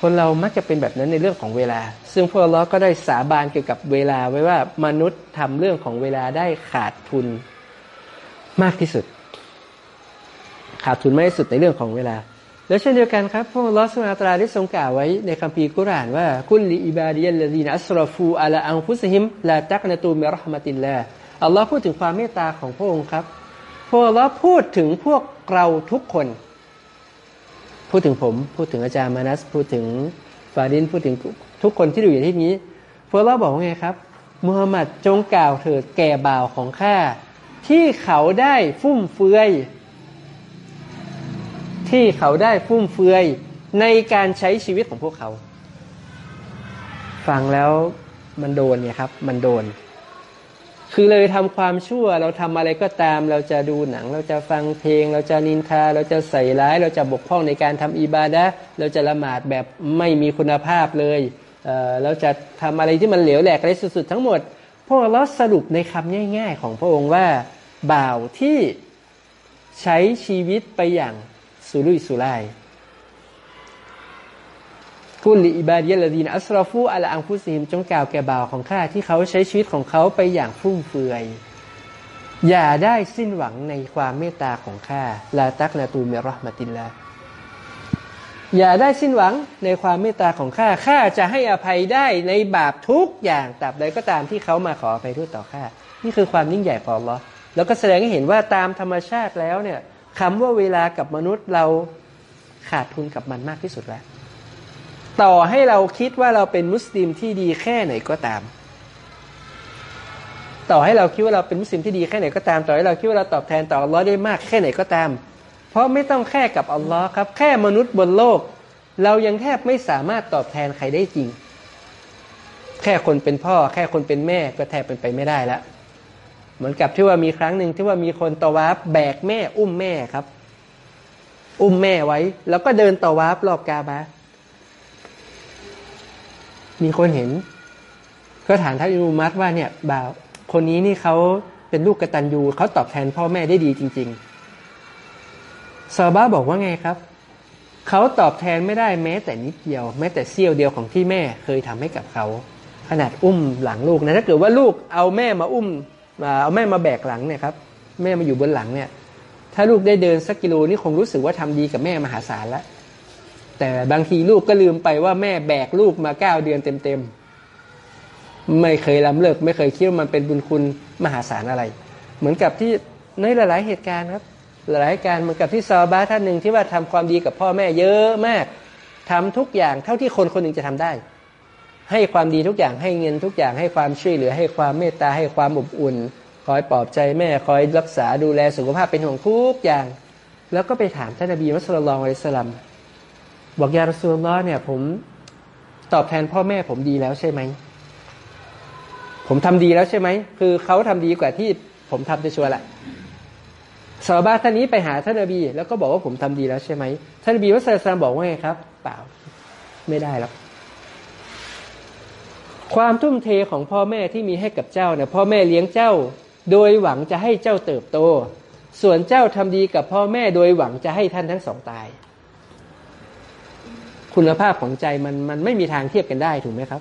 คนเรามักจะเป็นแบบนั้นในเรื่องของเวลา ซึ่งพวกเราก็ได้สาบานเกี่ยวกับเวลาไว้ว่ามนุษย์ทำเรื่องของเวลาได้ขาดทุนมากที่สุด ขาดทุนมากที่สุดในเรื่องของเวลา แล้วเช่นเดียวกันครับพวกลอสมาตราได้ทรงกล่าวไว้ในคัมภีร์กุรานว่ากุลีอิบาดียัลลดีนอัสรฟูอัลอังฟุสฮิมลาตักนตูมิรหมติลลา อัลลอฮ์พูดถึงความเมตตาของพระองค์ครับพระอัลลอฮ์พูดถึงพวกเราทุกคน พูดถึงผม พูดถึงอาจารย์มานัส พูดถึงฟาดิน พูดถึงทุกคนที่อยู่ในที่นี้พระอัลลอฮ์บอกว่าไงครับมุฮัมมัดจงกล่าวเถิดแก่บ่าวของข้าที่เขาได้ฟุ่มเฟือย ที่เขาได้ฟุ่มเฟือยในการใช้ชีวิตของพวกเขา ฟังแล้วมันโดนเนี่ยครับ มันโดน คือเลยทำความชั่วเราทำอะไรก็ตาม เราจะดูหนัง เราจะฟังเพลง เราจะนินทา เราจะใส่ร้าย เราจะบกพร่องในการทำอิบาดะเราจะละหมาดแบบไม่มีคุณภาพเลยเเราจะทำอะไรที่มันเหลวแหลกอะไรสุดๆทั้งหมดพวกเราสรุปในคำง่าย ๆ ของพระองค์ว่าบ่าวที่ใช้ชีวิตไปอย่างสุรุ่ยสุร่าย กุลอิบาดียลดีนอัสรอฟูอัลอังฟุซิมจงกล่าวแก่บ่าวของข้าที่เขาใช้ชีวิตของเขาไปอย่างฟุ่มเฟือย อย่าได้สิ้นหวังในความเมตตาของข้าลาตักนาตูเมรอมาตินลาอย่าได้สิ้นหวังในความเมตตาของข้าข้าจะให้อภัยได้ในบาปทุกอย่างตราบใดก็ตามที่เขามาขออภัยโทษต่อข้านี่คือความยิ่งใหญ่ของเราแล้วก็แสดงให้เห็นว่าตามธรรมชาติแล้วเนี่ยคำว่าเวลากับมนุษย์เราขาดทุนกับมันมากที่สุดแล้ว ต่อให้เราคิดว่าเราเป็นมุสลิมที่ดีแค่ไหนก็ตาม ต่อให้เราคิดว่าเราเป็นมุสลิมที่ดีแค่ไหนก็ตาม ต่อให้เราคิดว่าเราตอบแทนต่ออัลลอฮ์ได้มากแค่ไหนก็ตาม เพราะไม่ต้องแค่กับอัลลอฮ์ครับ แค่มนุษย์บนโลก เรายังแทบไม่สามารถตอบแทนใครได้จริง แค่คนเป็นพ่อ แค่คนเป็นแม่ก็แทบเป็นไปไม่ได้แล้วเหมือนกับที่ว่ามีครั้งหนึ่งที่ว่ามีคนตะวาฟแบกแม่ อุ้มแม่ครับ อุ้มแม่ไว้ แล้วก็เดินตะวาฟรอบกาบา มีคนเห็น ก็ถามท่านอินุมัตว่าเนี่ยบ่าวคนนี้นี่เขาเป็นลูกกตัญญูเขาตอบแทนพ่อแม่ได้ดีจริง ๆ ซาบ้าบอกว่าไงครับเขาตอบแทนไม่ได้แม้แต่นิดเดียว แม้แต่เสี้ยวเดียวของที่แม่เคยทำให้กับเขา ขนาดอุ้มหลังลูกนะถ้าเกิดว่าลูกเอาแม่มาอุ้มมาเอาแม่มาแบกหลังเนี่ยครับแม่มาอยู่บนหลังเนี่ย ถ้าลูกได้เดินสักกิโลนี่คงรู้สึกว่าทำดีกับแม่มหาศาลแล้ว แต่บางทีลูกก็ลืมไปว่าแม่แบกลูกมาเก้าเดือนเต็มๆ ไม่เคยล้ำเลิก ไม่เคยคิดว่ามันเป็นบุญคุณมหาศาลอะไร เหมือนกับที่ในหลาย ๆ เหตุการณ์ครับ หลายเหตุการเหมือนกับที่ซาบาท่านหนึ่งที่ว่าทำความดีกับพ่อแม่เยอะมากทำทุกอย่างเท่าที่คนคนหนึ่งจะทำได้ ให้ความดีทุกอย่างให้เงินทุกอย่างให้ความช่วยเหลือ ให้ความเมตตาให้ความอบอุ่น คอยปลอบใจแม่คอยรักษาดูแลสุขภาพเป็นห่วงทุกอย่าง แล้วก็ไปถามท่านนบีมุสลิมอะลัยสลัม บอกยารอซูลลอเนี่ย ผมตอบแทนพ่อแม่ผมดีแล้วใช่ไหม ผมทำดีแล้วใช่ไหม คือเขาทำดีกว่าที่ผมทำจะชัวร์แหละสาวบ้าท่านนี้ไปหาท่านนบี แล้วก็บอกว่าผมทำดีแล้วใช่ไหมท่านนบีมุสลิมบอกว่าไงครับ เปล่า ไม่ได้แล้วความทุ่มเทของพ่อแม่ที่มีให้กับเจ้าเนี่ยพ่อแม่เลี้ยงเจ้า โดยหวังจะให้เจ้าเติบโต ส่วนเจ้าทำดีกับพ่อแม่โดยหวังจะให้ท่านทั้งสองตาย คุณภาพของใจมันมันไม่มีทางเทียบกันได้ถูกไหมครับ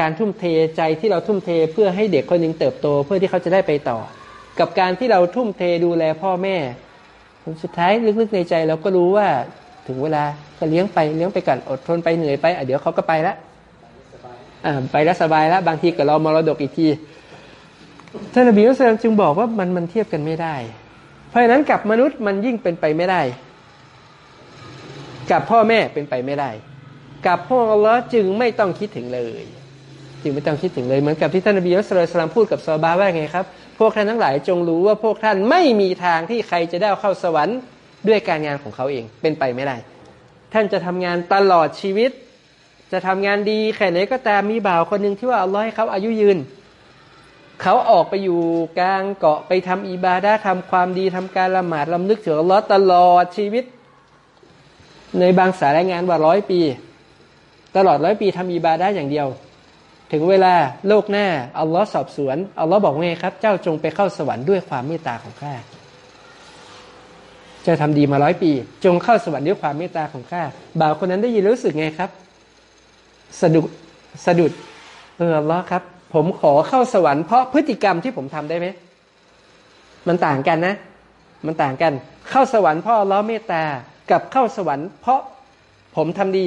การทุ่มเทใจที่เราทุ่มเทเพื่อให้เด็กคนหนึ่งเติบโต เพื่อที่เขาจะได้ไปต่อ กับการที่เราทุ่มเทดูแลพ่อแม่สุดท้ายลึกๆในใจเราก็รู้ว่าถึงเวลาก็เลี้ยงไปเลี้ยงไปก่อนอดทนไปเหนื่อยไปอะเดี๋ยวเขาก็ไปแล้วไปแล้วสบายแล้วบางทีก็เรามรดกอีกทีท่านนบีมุสลิมจึงบอกว่ามันมันเทียบกันไม่ได้ เพราะฉะนั้นกับมนุษย์มันยิ่งเป็นไปไม่ได้ กับพ่อแม่เป็นไปไม่ได้ กับพวกอัลลอฮ์จึงไม่ต้องคิดถึงเลย จึงไม่ต้องคิดถึงเลยเหมือนกับที่ท่านนบีมุสลิมพูดกับซาบาว่าไงครับ พวกท่านทั้งหลายจงรู้ว่าพวกท่านไม่มีทางที่ใครจะได้เข้าสวรรค์ด้วยการงานของเขาเองเป็นไปไม่ได้ ท่านจะทำงานตลอดชีวิต จะทำงานดีแค่ไหนก็ตามมีบ่าวคนหนึ่งที่ว่าอัลลอฮ์ให้เขาอายุยืนเขาออกไปอยู่กลางเกาะไปทำอิบาดะทำความดีทำการละหมาดลำลึกถึงอัลลอฮ์ตลอดชีวิต ในบางสายรายงานว่าร้อยปี ตลอดร้อยปีทำอิบาดะอย่างเดียว ถึงเวลาโลกหน้าอัลลอฮ์สอบสวนอัลลอฮ์บอกไงครับ เจ้าจงไปเข้าสวรรค์ด้วยความเมตตาของข้าจะทำดีมาร้อยปี จงเข้าสวรรค์ด้วยความเมตตาของข้าบ่าวคนนั้นได้ยินรู้สึกไงครับสะดุดสะดุดเอออัลลอฮ์ครับ ผมขอเข้าสวรรค์เพราะพฤติกรรมที่ผมทำได้ไหมมันต่างกันนะ มันต่างกัน เข้าสวรรค์เพราะอัลลอฮ์เมตตากับเข้าสวรรค์ เพราะผมทำดี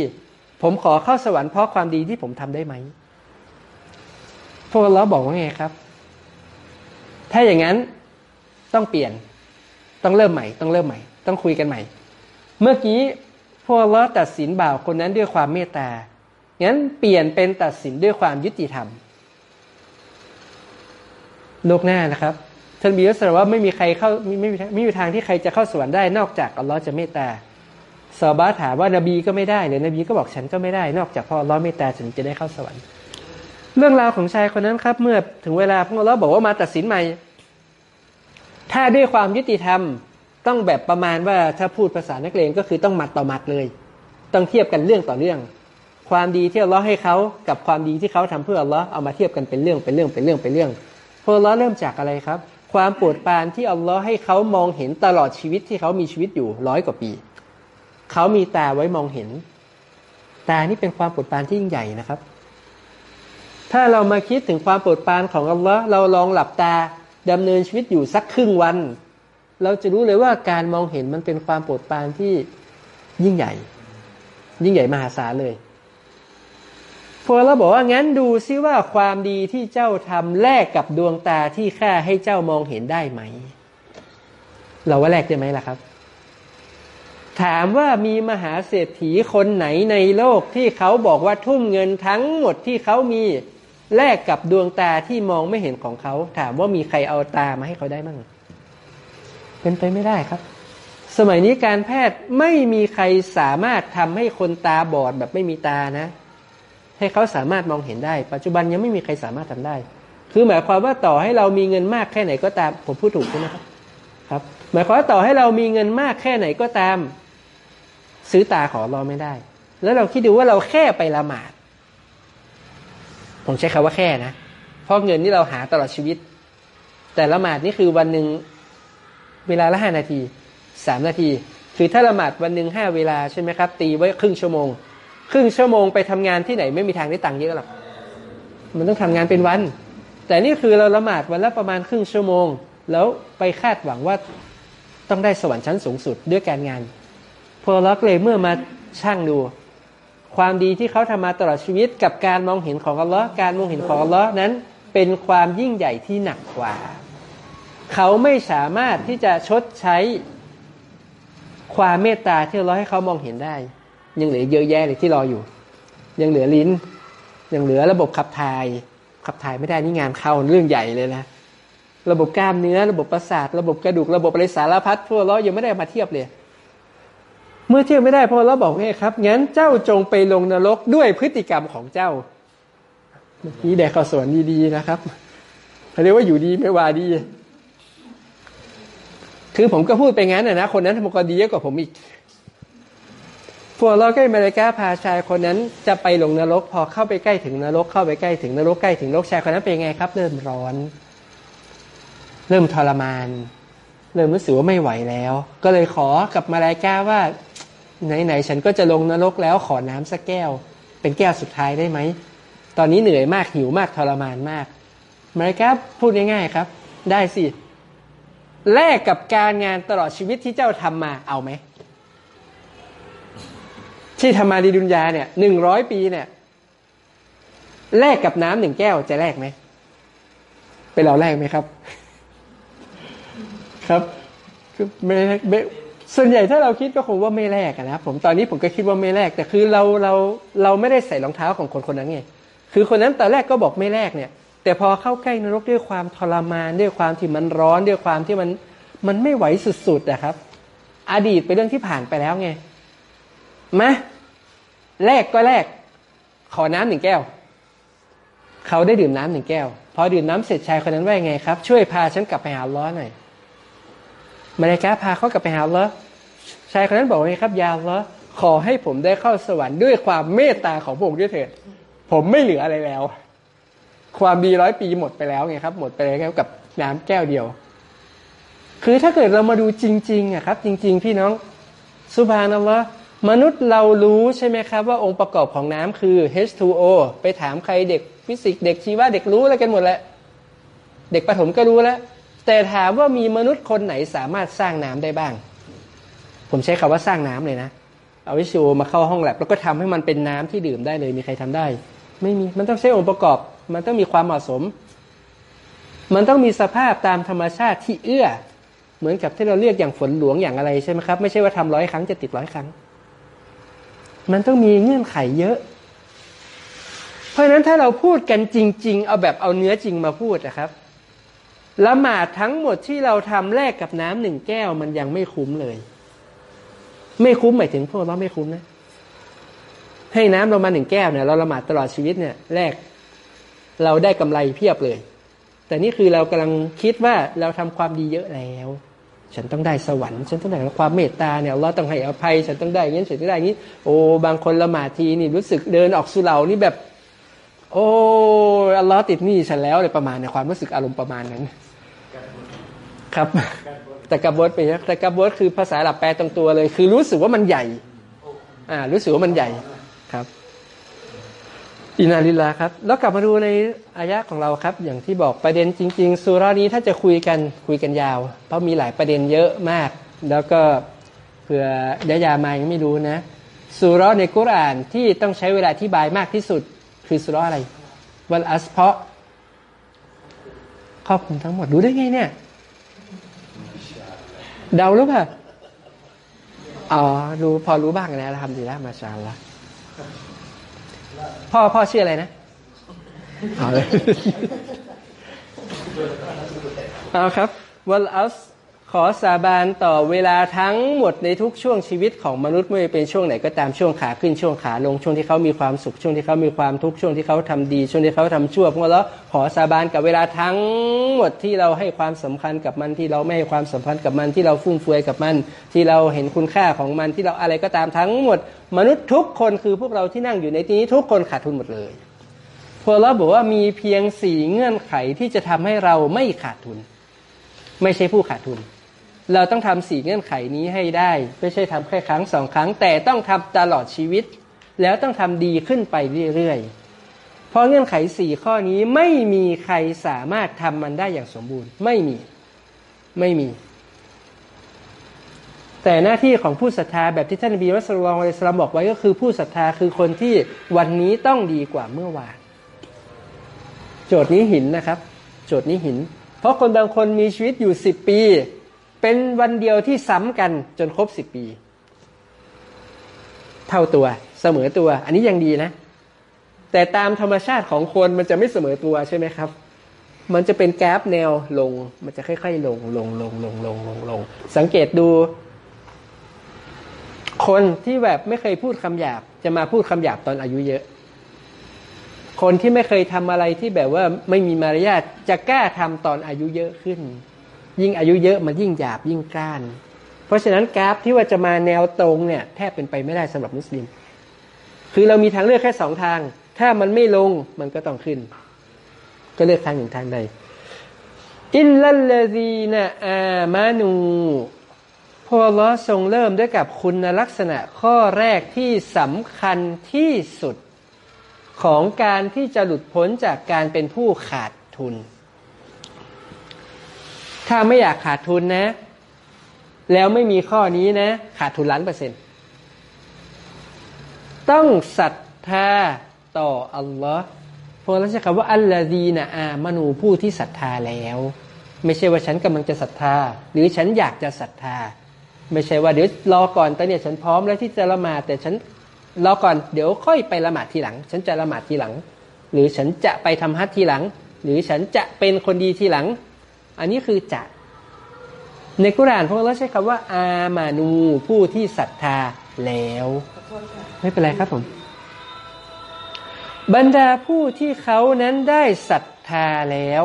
ผมขอเข้าสวรรค์เพราะความดีที่ผมทำได้ไหม พวกเราบอกว่าไงครับ ถ้าอย่างนั้นต้องเปลี่ยน ต้องเริ่มใหม่ ต้องเริ่มใหม่ ต้องคุยกันใหม่ เมื่อกี้พวกเราตัดสินบ่าวคนนั้นด้วยความเมตตา งั้นเปลี่ยนเป็นตัดสินด้วยความยุติธรรม โลกหน้านะครับท่านบีอัสรว่าไม่มีใครเข้าไม่ไม่มีไม่มีทางที่ใครจะเข้าสวรรค์ได้นอกจากอัลลอฮ์จะเมตตา ซอบาถามว่านบีก็ไม่ได้เลยนบีก็บอกฉันก็ไม่ได้ นอกจากพ่ออัลลอฮ์เมตตาฉันจะได้เข้าสวรรค์ เรื่องราวของชายคนนั้นครับ เมื่อถึงเวลาพระอัลลอฮ์บอกว่ามาตัดสินใหม่ ถ้าด้วยความยุติธรรมต้องแบบประมาณว่าถ้าพูดภาษานักเลงก็คือต้องหมัดต่อหมัดเลย ต้องเทียบกันเรื่องต่อเรื่อง ความดีที่อัลลอฮ์ให้เขากับความดีที่เขาทำเพื่ออัลลอฮ์เอามาเทียบกันเป็นเรื่องเป็นเรื่องเป็นเรื่องเป็นเรื่องพออัลลอฮ์เริ่มจากอะไรครับ ความปรดปานที่อัลลอฮ์ให้เขามองเห็นตลอดชีวิตที่เขามีชีวิตอยู่ร้อยกว่าปี เขามีตาไว้มองเห็น ตานี่เป็นความโปรดปานที่ยิ่งใหญ่นะครับ ถ้าเรามาคิดถึงความโปรดปานของอัลลอฮ์เราลองหลับตาดำเนินชีวิตอยู่สักครึ่งวัน เราจะรู้เลยว่าการมองเห็นมันเป็นความโปรดปานที่ยิ่งใหญ่ ยิ่งใหญ่มหาศาลเลยพอเราบอกว่างั้นดูซิว่าความดีที่เจ้าทำแลกกับดวงตาที่ข้าให้เจ้ามองเห็นได้ไหม เราว่าแลกได้ไหมล่ะครับ ถามว่ามีมหาเศรษฐีคนไหนในโลกที่เขาบอกว่าทุ่มเงินทั้งหมดที่เขามีแลกกับดวงตาที่มองไม่เห็นของเขา ถามว่ามีใครเอาตามาให้เขาได้มั่งเป็นไปไม่ได้ครับ สมัยนี้การแพทย์ไม่มีใครสามารถทำให้คนตาบอดแบบไม่มีตานะ ให้เขาสามารถมองเห็นได้ ปัจจุบันยังไม่มีใครสามารถทำได้ คือหมายความว่าต่อให้เรามีเงินมากแค่ไหนก็ตามผมพูดถูกใช่ไหมครับครับ หมายความว่าต่อให้เรามีเงินมากแค่ไหนก็ตาม ซื้อตาขอรอไม่ได้ แล้วเราคิดดูว่าเราแค่ไปละหมาด ผมใช้คาว่าแค่นะ เพราะเงินที่เราหาตลอดชีวิต แต่ละหมาดนี่คือวันหนึ่งเวลาละห้านาทีสามนาที คือถ้าละหมาดวันหนึ่งห้าเวลาใช่ไหมครับ ตีไว้ครึ่งชั่วโมง ครึ่งชั่วโมงไปทำงานที่ไหนไม่มีทางได้ตังค์เยอะหรอกมันต้องทำงานเป็นวัน แต่นี่คือเราละหมาดวันละประมาณครึ่งชั่วโมง แล้วไปคาดหวังว่าต้องได้สวรรค์ชั้นสูงสุดด้วยการงาน พอล็อกเลยเมื่อมาช่างดู ความดีที่เขาทำมาตลอดชีวิตกับการมองเห็นของอัลลอฮ์การมองเห็นของอัลลอฮ์นั้น เป็นความยิ่งใหญ่ที่หนักกว่า เขาไม่สามารถที่จะชดใช้ความเมตตาที่เราให้เขามองเห็นได้ ยังเหลือเยอะแยะเลยที่รออยู่ ยังเหลือลิ้น ยังเหลือระบบขับถ่าย ขับถ่ายไม่ได้นี่งานเข้าเรื่องใหญ่เลยนะระบบกล้ามเนื้อ ระบบประสาท ระบบกระดูกระบบอะไรสารพัดพวเรายังไม่ได้มาเทียบเลย เมื่อเทียบไม่ได้พอเราบอกไงครับงั้นเจ้าจงไปลงนรกด้วยพฤติกรรมของเจ้าเมื่อกี้แดกข้าวสวนดีๆนะครับเขาเรียกว่าอยู่ดีไม่ว่าดี คือผมก็พูดไปงั้นนะนะคนนั้นทำก็ดีเยอะกว่าผมอีกพวกเราใกล้มาเลกาพาชายคนนั้นจะไปลงนรก พอเข้าไปใกล้ถึงนรก เข้าไปใกล้ถึงนรกใกล้ถึงนรกชายคนนั้นเป็นไงครับ เริ่มร้อน เริ่มทรมาน เริ่มรู้สึกว่าไม่ไหวแล้ว ก็เลยขอกับมาลายกาว่า ไหนๆฉันก็จะลงนรกแล้วขอน้ำสักแก้ว เป็นแก้วสุดท้ายได้ไหม ตอนนี้เหนื่อยมากหิวมากทรมานมากมาลายกาพูดง่ายๆครับ ได้สิ แลกกับการงานตลอดชีวิตที่เจ้าทำมาเอาไหม ที่ทำมาดีดุนยาเนี่ยหนึ่งร้อยปีเนี่ยแลกกับน้ำหนึ่งแก้วจะแลกไหมเป็นเราแลกไหมครับ ครับคือไม่ไม่ ส่วนใหญ่ถ้าเราคิดก็คงว่าไม่แลกนะผมตอนนี้ผมก็คิดว่าไม่แลกแต่คือเราเราเราไม่ได้ใส่รองเท้าของคนคนนั้นไงคือคนนั้นตอนแรกก็บอกไม่แลกเนี่ย แต่พอเข้าใกล้นรกด้วยความทรมานด้วยความที่มันร้อนด้วยความที่มันมันไม่ไหวสุดๆนะครับ อดีตเป็นเรื่องที่ผ่านไปแล้วไงมาแลกก็แลกขอน้ำหนึ่งแก้ว เขาได้ดื่มน้ำหนึ่งแก้ว พอดื่มน้ำเสร็จชายคนนั้นว่าไงครับ ช่วยพาฉันกลับไปหาล้อหน่อย มาเลกาพาเขากลับไปหาล้อชายคนนั้นบอกว่าไงครับยาเล้อขอให้ผมได้เข้าสวรรค์ด้วยความเมตตาของพระองค์ด้วยเถิดผมไม่เหลืออะไรแล้ว ความดีร้อยปีหมดไปแล้วไงครับ หมดไปแล้วกับน้ำแก้วเดียว คือถ้าเกิดเรามาดูจริงๆอะครับ จริง ๆ พี่น้องสุบานัลลอฮ์มนุษย์เรารู้ใช่ไหมครับ ว่าองค์ประกอบของน้ำคือ H2O ไปถามใครเด็กฟิสิกส์เด็กชีวะเด็กรู้อะไรกันหมดแล้ว เด็กประถมก็รู้แล้ว แต่ถามว่ามีมนุษย์คนไหนสามารถสร้างน้ำได้บ้าง ผมใช้คำว่าสร้างน้ำเลยนะ เอาวิชูมาเข้าห้องแลบแล้วก็ทำให้มันเป็นน้ำที่ดื่มได้เลย มีใครทำได้ ไม่มี มันต้องใช้องค์ประกอบ มันต้องมีความเหมาะสม มันต้องมีสภาพตามธรรมชาติที่เอื้อ เหมือนกับที่เราเรียกอย่างฝนหลวงอย่างอะไรใช่ไหมครับ ไม่ใช่ว่าทำร้อยครั้งจะติดร้อยครั้ง มันต้องมีเงื่อนไขเยอะ เพราะฉะนั้นถ้าเราพูดกันจริง ๆ เอาแบบเอาเนื้อจริงมาพูดนะครับ ละหมาดทั้งหมดที่เราทำแลกกับน้ำหนึ่งแก้วมันยังไม่คุ้มเลย ไม่คุ้มหมายถึงพวกเราไม่คุ้มนะ ให้น้ำเรามาหนึ่งแก้วเนี่ยเราละหมาดตลอดชีวิตเนี่ยแลกเราได้กำไรเพียบเลย แต่นี่คือเรากำลังคิดว่าเราทำความดีเยอะแล้ว ฉันต้องได้สวรรค์ฉันต้องได้ความเมตตาเนี่ยเราต้องให้อภัย ฉันต้องได้อย่างนี้ฉันต้องได้อย่างนี้โอ้บางคนละหมาดทีนี่รู้สึกเดินออกสุเหร่านี่แบบ โอ้อัลลอฮ์ติดหนี้ฉันแล้วอะไรประมาณในความรู้สึกอารมณ์ประมาณนั้น ครับแต่กระบดเป็นแต่กระบดคือภาษาหลับแปลตรงตัวเลย คือรู้สึกว่ามันใหญ่ อ่า รู้สึกว่ามันใหญ่ครับอินาลิลาครับ แล้วกลับมาดูในอายะของเราครับ อย่างที่บอกประเด็นจริง ๆ สุรานี้ถ้าจะคุยกันคุยกันยาว เพราะมีหลายประเด็นเยอะมาก แล้วก็เผื่อยายามายังไม่รู้นะสุราในกุรานที่ต้องใช้เวลาอธิบายมากที่สุด คือสุราอะไร วันอัสเพาะครอบคลุมทั้งหมดรู้ได้ไงเนี่ย เดาหรือเปล่าอ๋อรู้พอรู้บ้างแล้วทำดีแล้วมาชาละพ่อพ่อชื่ออะไรนะเอาเลยเอาครับวัลอัส ขอสาบานต่อเวลาทั้งหมดในทุกช่วงชีวิตของมนุษย์ไม่ว่าเป็นช่วงไหนก็ตามช่วงขาขึ้นช่วงขาลงช่วงที่เขามีความสุขช่วงที่เขามีความทุกข์ช่วงที่เขาทำดี ช่วงที่เขาทำชั่วพวกเราขอสาบานกับเวลาทั้งหมดที่เราให้ความสำคัญกับมันที่เราไม่ให้ความสัมพันธ์กับมันที่เราฟุ่มเฟือยกับมัน ที่เราเห็นคุณค่าของมันที่เราอะไรก็ตามทั้งหมด มนุษย์ทุกคนคือพวกเราที่นั่งอยู่ในที่นี้ทุกคนขาดทุนหมดเลยพวกเราบอกว่ามีเพียงสี่เงื่อนไขที่จะทำให้เราไม่ขาดทุน ไม่ใช่ผู้ขาดทุน เราต้องทำสี่เงื่อนไขนี้ให้ได้ ไม่ใช่ทำแค่ครั้งสองครั้ง แต่ต้องทำตลอดชีวิต แล้วต้องทำดีขึ้นไปเรื่อยๆ เพราะเงื่อนไขสี่ข้อนี้ไม่มีใครสามารถทำมันได้อย่างสมบูรณ์ ไม่มี ไม่มี แต่หน้าที่ของผู้ศรัทธาแบบที่ท่านบีมัสลิมอัลสลามบอกไว้ก็คือผู้ศรัทธาคือคนที่วันนี้ต้องดีกว่าเมื่อวาน โจทย์นี้หินนะครับ โจทย์นี้หิน เพราะคนบางคนมีชีวิตอยู่สิบปี เป็นวันเดียวที่ซ้ำกันจนครบสิบปี เท่าตัวเสมอตัว อันนี้ยังดีนะ แต่ตามธรรมชาติของคนมันจะไม่เสมอตัวใช่ไหมครับ มันจะเป็นแกราฟแนวลง มันจะค่อยๆ ลงลงลงลงลงลงลง สังเกตดู คนที่แบบไม่เคยพูดคำหยาบ จะมาพูดคำหยาบตอนอายุเยอะ คนที่ไม่เคยทำอะไรที่แบบว่าไม่มีมารยาทจะกล้าทำตอนอายุเยอะขึ้น ยิ่งอายุเยอะมันยิ่งหยาบยิ่งกล้าน เพราะฉะนั้นกราฟที่ว่าจะมาแนวตรงเนี่ยแทบเป็นไปไม่ได้สำหรับมุสลิม คือเรามีทางเลือกแค่สองทาง ถ้ามันไม่ลงมันก็ต้องขึ้น ก็เลือกทางหนึ่งทางใดอิลลัลลดีนะอามานูพอลอทรงเริ่มด้วยกับคุณลักษณะข้อแรกที่สำคัญที่สุดของการที่จะหลุดพ้นจากการเป็นผู้ขาดทุน ถ้าไม่อยากขาดทุนนะ แล้วไม่มีข้อนี้นะ ขาดทุนล้านเปอร์เซ็นต์ต้องศรัทธาต่ออัลลอฮ์พอเราใช้คำว่าอัลลอดีนะอามานูผู้ที่ศรัทธาแล้ว ไม่ใช่ว่าฉันกำลังจะศรัทธา หรือฉันอยากจะศรัทธา ไม่ใช่ว่าเดี๋ยวรอก่อนตอนนี้ฉันพร้อมแล้วที่จะละหมาดแต่ฉันรอก่อนเดี๋ยวค่อยไปละหมาดทีหลัง ฉันจะละหมาดทีหลัง หรือฉันจะไปทำฮัททีหลัง หรือฉันจะเป็นคนดีทีหลัง อันนี้คือจะ ในกุรานพวกเราใช้คำว่า อามานูผู้ที่ศรัทธาแล้วไม่เป็นไรครับผม บรรดาผู้ที่เขานั้นได้ศรัทธาแล้ว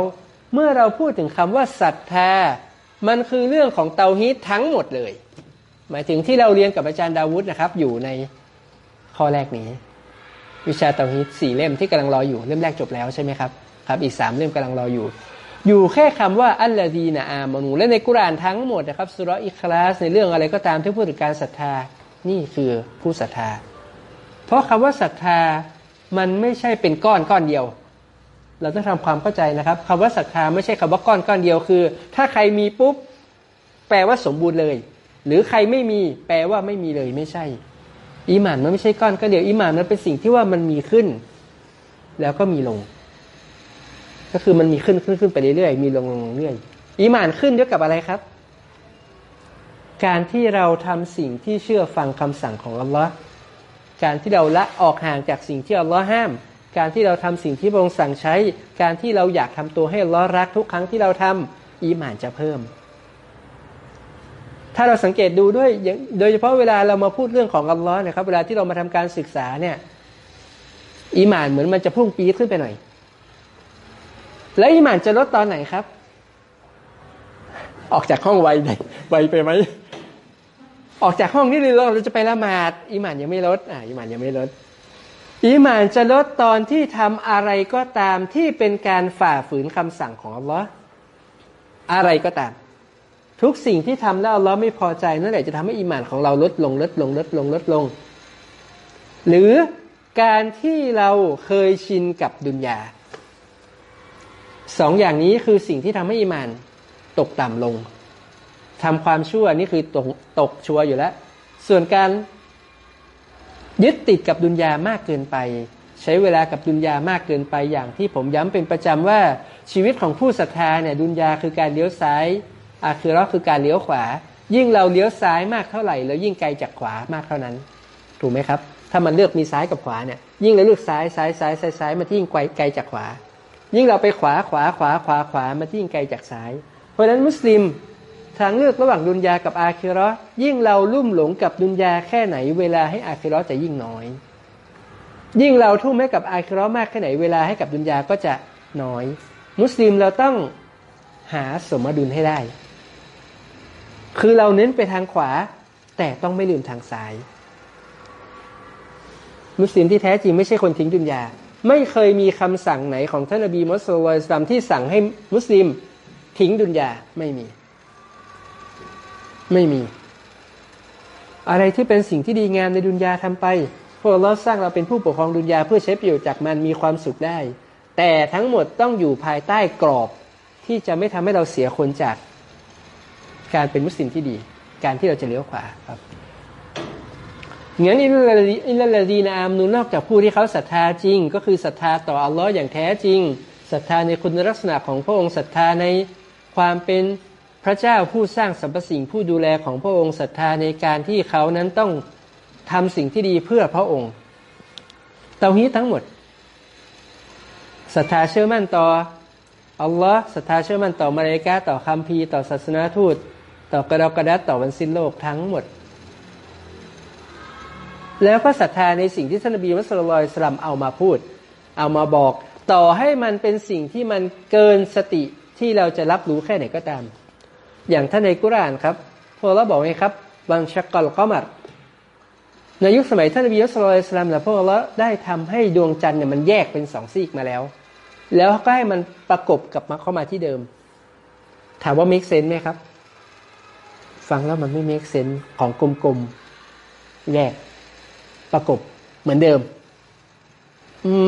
เมื่อเราพูดถึงคำว่าศรัทธา มันคือเรื่องของเตาฮีตทั้งหมดเลย หมายถึงที่เราเรียนกับอาจารย์ดาวุฒนะครับ อยู่ในข้อแรกนี้ วิชาเตาฮีตสี่เล่มที่กำลังรออยู่เล่มแรกจบแล้วใช่ไหมครับครับ อีกสามเล่มกำลังรออยู่ อยู่แค่คำว่าอัลลอดีนะอามานูและในกุรานทั้งหมดนะครับสุรอิคลาสในเรื่องอะไรก็ตามที่พูดถึงการศรัทธานี่คือผู้ศรัทธา เพราะคำว่าศรัทธามันไม่ใช่เป็นก้อนก้อนเดียว เราต้องทำความเข้าใจนะครับคำว่าศรัทธาไม่ใช่คำว่าก้อนก้อนเดียวคือ ถ้าใครมีปุ๊บแปลว่าสมบูรณ์เลย หรือใครไม่มีแปลว่าไม่มีเลยไม่ใช่อีหมานมันไม่ใช่ก้อนก้อนเดียวอีหมานมันเป็นสิ่งที่ว่ามันมีขึ้น แล้วก็มีลง ก็คือมันมีขึ้นขึ้นขึ้นไปเรื่อยๆมีลงลงเรื่อยอีหมานขึ้นด้วยกับอะไรครับ การที่เราทำสิ่งที่เชื่อฟังคำสั่งของอัลลอฮ์การที่เราละออกห่างจากสิ่งที่อัลลอฮ์ห้าม การที่เราทำสิ่งที่พระองค์สั่งใช้ การที่เราอยากทำตัวให้อัลลอฮ์รักทุกครั้งที่เราทำอีหมานจะเพิ่ม ถ้าเราสังเกตดูด้วยโดยเฉพาะเวลาเรามาพูดเรื่องของอัลลอฮ์นะครับ เวลาที่เรามาทำการศึกษาเนี่ยอีหมานเหมือนมันจะพุ่งปี๊ดขึ้นไปหน่อย แล้วอีหมานจะลดตอนไหนครับ ออกจากห้องไวไวไปไหมออกจากห้องนี่เลยเราจะไปละหมาดอิหมานยังไม่ลดอ่าอิหมานยังไม่ลดอิหมานจะลดตอนที่ทำอะไรก็ตามที่เป็นการฝ่าฝืนคำสั่งของอัลลอฮ์อะไรก็ตาม ทุกสิ่งที่ทำแล้วอัลลอฮ์ไม่พอใจนั่นแหละจะทำให้อิหมานของเราลดลงลดลงลดลงลดลง หรือการที่เราเคยชินกับดุนยา สองอย่างนี้คือสิ่งที่ทำให้อิมานตกต่ำลงทำความชั่วนี่คือตกตกชั่วอยู่แล้ว ส่วนการยึดติดกับดุนยามากเกินไป ใช้เวลากับดุนยามากเกินไปอย่างที่ผมย้ำเป็นประจำว่าชีวิตของผู้ศรัทธาเนี่ยดุนยาคือการเลี้ยวซ้ายอาคือเราคือการเลี้ยวขวา ยิ่งเราเลี้ยวซ้ายมากเท่าไหร่เรายิ่งไกลจากขวามากเท่านั้น ถูกไหมครับ ถ้ามันเลือกมีซ้ายกับขวาเนี่ยยิ่งเราเลือกซ้ายซ้ายซ้ายซ้ายซ้ายมันยิ่งไกลไกลจากขวา ยิ่งเราไปขวาขวาขวาขวาขวามันยิ่งไกลจากซ้าย เพราะฉะนั้นมุสลิมทางเลือกระหว่างดุนยากับอาคิราะห์ยิ่งเราลุ่มหลงกับดุนยาแค่ไหน เวลาให้อาคิราะห์จะยิ่งน้อย ยิ่งเราทุ่มให้กับอาคิราะห์มากแค่ไหนเวลาให้กับดุนยาก็จะน้อย มุสลิมเราต้องหาสมดุลให้ได้ คือเราเน้นไปทางขวา แต่ต้องไม่ลืมทางซ้าย มุสลิมที่แท้จริงไม่ใช่คนทิ้งดุนยา ไม่เคยมีคำสั่งไหนของท่านนบีมุสลิมที่สั่งให้มุสลิมทิ้งดุนยาไม่มี ไม่มี อะไรที่เป็นสิ่งที่ดีงามในดุนยาทำไปพวกเราสร้างเราเป็นผู้ปกครองดุนยาเพื่อใช้ประโยชน์จากมันมีความสุขได้ แต่ทั้งหมดต้องอยู่ภายใต้กรอบที่จะไม่ทำให้เราเสียคนจาก การเป็นมุสลิมที่ดี การที่เราจะเลี้ยวขวาครับ งั้นอินลลดีนอามนูนอกจากผู้ที่เขาศรัทธาจริง ก็คือศรัทธาต่ออัลลอฮ์อย่างแท้จริงศรัทธาในคุณลักษณะของพระองค์ศรัทธาในความเป็นพระเจ้าผู้สร้างสรรพสิ่งผู้ดูแลของพระองค์ศรัทธาในการที่เขานั้นต้องทำสิ่งที่ดีเพื่อพระองค์ เตาฮีทั้งหมดศรัทธาเชื่อมั่นต่ออัลลอฮ์ศรัทธาเชื่อมั่นต่อมาเลกาต่อคัมภีร์ต่อศาสนาทูต ต่อกระดกระดัตต่อวันสิ้นโลกทั้งหมด แล้วก็ศรัทธาในสิ่งที่ท่านนบีมุสลิมสลัมเอามาพูด เอามาบอกต่อให้มันเป็นสิ่งที่มันเกินสติที่เราจะรับรู้แค่ไหนก็ตาม อย่างท่านในกุรานครับพวกเราบอกไงครับบังชักกลก็มัดในยุคสมัยท่านนบีมุสลิมและพวกเราได้ทำให้ดวงจันทร์เนี่ยมันแยกเป็นสองซีกมาแล้ว แล้วก็ให้มันประกบกับมาเข้ามาที่เดิม ถามว่า make sense ไหมครับ ฟังแล้วมันไม่ make sense ของกลมๆแยก ประกบเหมือนเดิม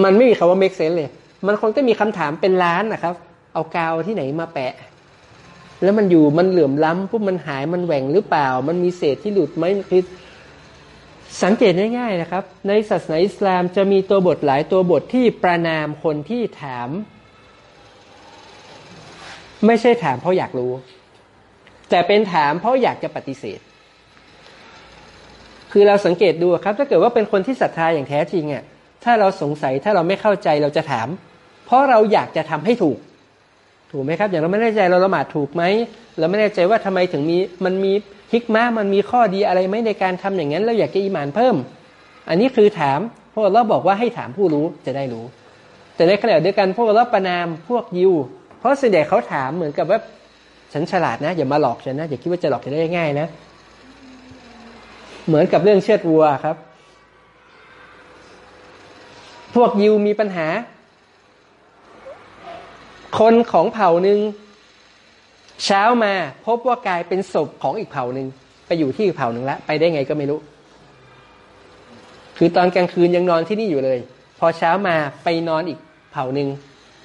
มันไม่มีคำว่า make sense เลย มันคงต้องมีคำถามเป็นล้านนะครับ เอากาวที่ไหนมาแปะ แล้วมันอยู่มันเหลื่อมล้ำปุ๊บมันหายมันแหว่งหรือเปล่า มันมีเศษที่หลุดไหมคือสังเกตง่ายๆนะครับ ในศาสนาอิสลามจะมีตัวบทหลายตัวบทที่ประนามคนที่ถาม ไม่ใช่ถามเพราะอยากรู้ แต่เป็นถามเพราะอยากจะปฏิเสธ คือเราสังเกตดูครับ ถ้าเกิดว่าเป็นคนที่ศรัทธาอย่างแท้จริงอะถ้าเราสงสัยถ้าเราไม่เข้าใจเราจะถาม เพราะเราอยากจะทำให้ถูก ถูกไหมครับ อย่างเราไม่แน่ใจเราละหมาดถูกไหมเราไม่แน่ใจว่าทำไมถึงมีมันมีฮิกมามันมีข้อดีอะไรไหมในการทำอย่างนั้นเราอยากจะอิมานเพิ่ม อันนี้คือถามพวกเราบอกว่าให้ถามผู้รู้จะได้รู้ แต่ในขณะเดียวกันพวกเราประนามพวกยิว เพราะส่วนใหญ่เขาถามเหมือนกับว่าฉันฉลาดนะ อย่ามาหลอกฉันนะอย่าคิดว่าจะหลอกฉันได้ง่ายนะ เหมือนกับเรื่องเชือดวัวครับ พวกยิวมีปัญหา คนของเผ่าหนึ่งเช้ามาพบว่ากลายเป็นศพของอีกเผ่าหนึ่งไปอยู่ที่อีกเผ่าหนึ่งแล้วไปได้ไงก็ไม่รู้ คือตอนกลางคืนยังนอนที่นี่อยู่เลย พอเช้ามาไปนอนอีกเผ่าหนึ่ง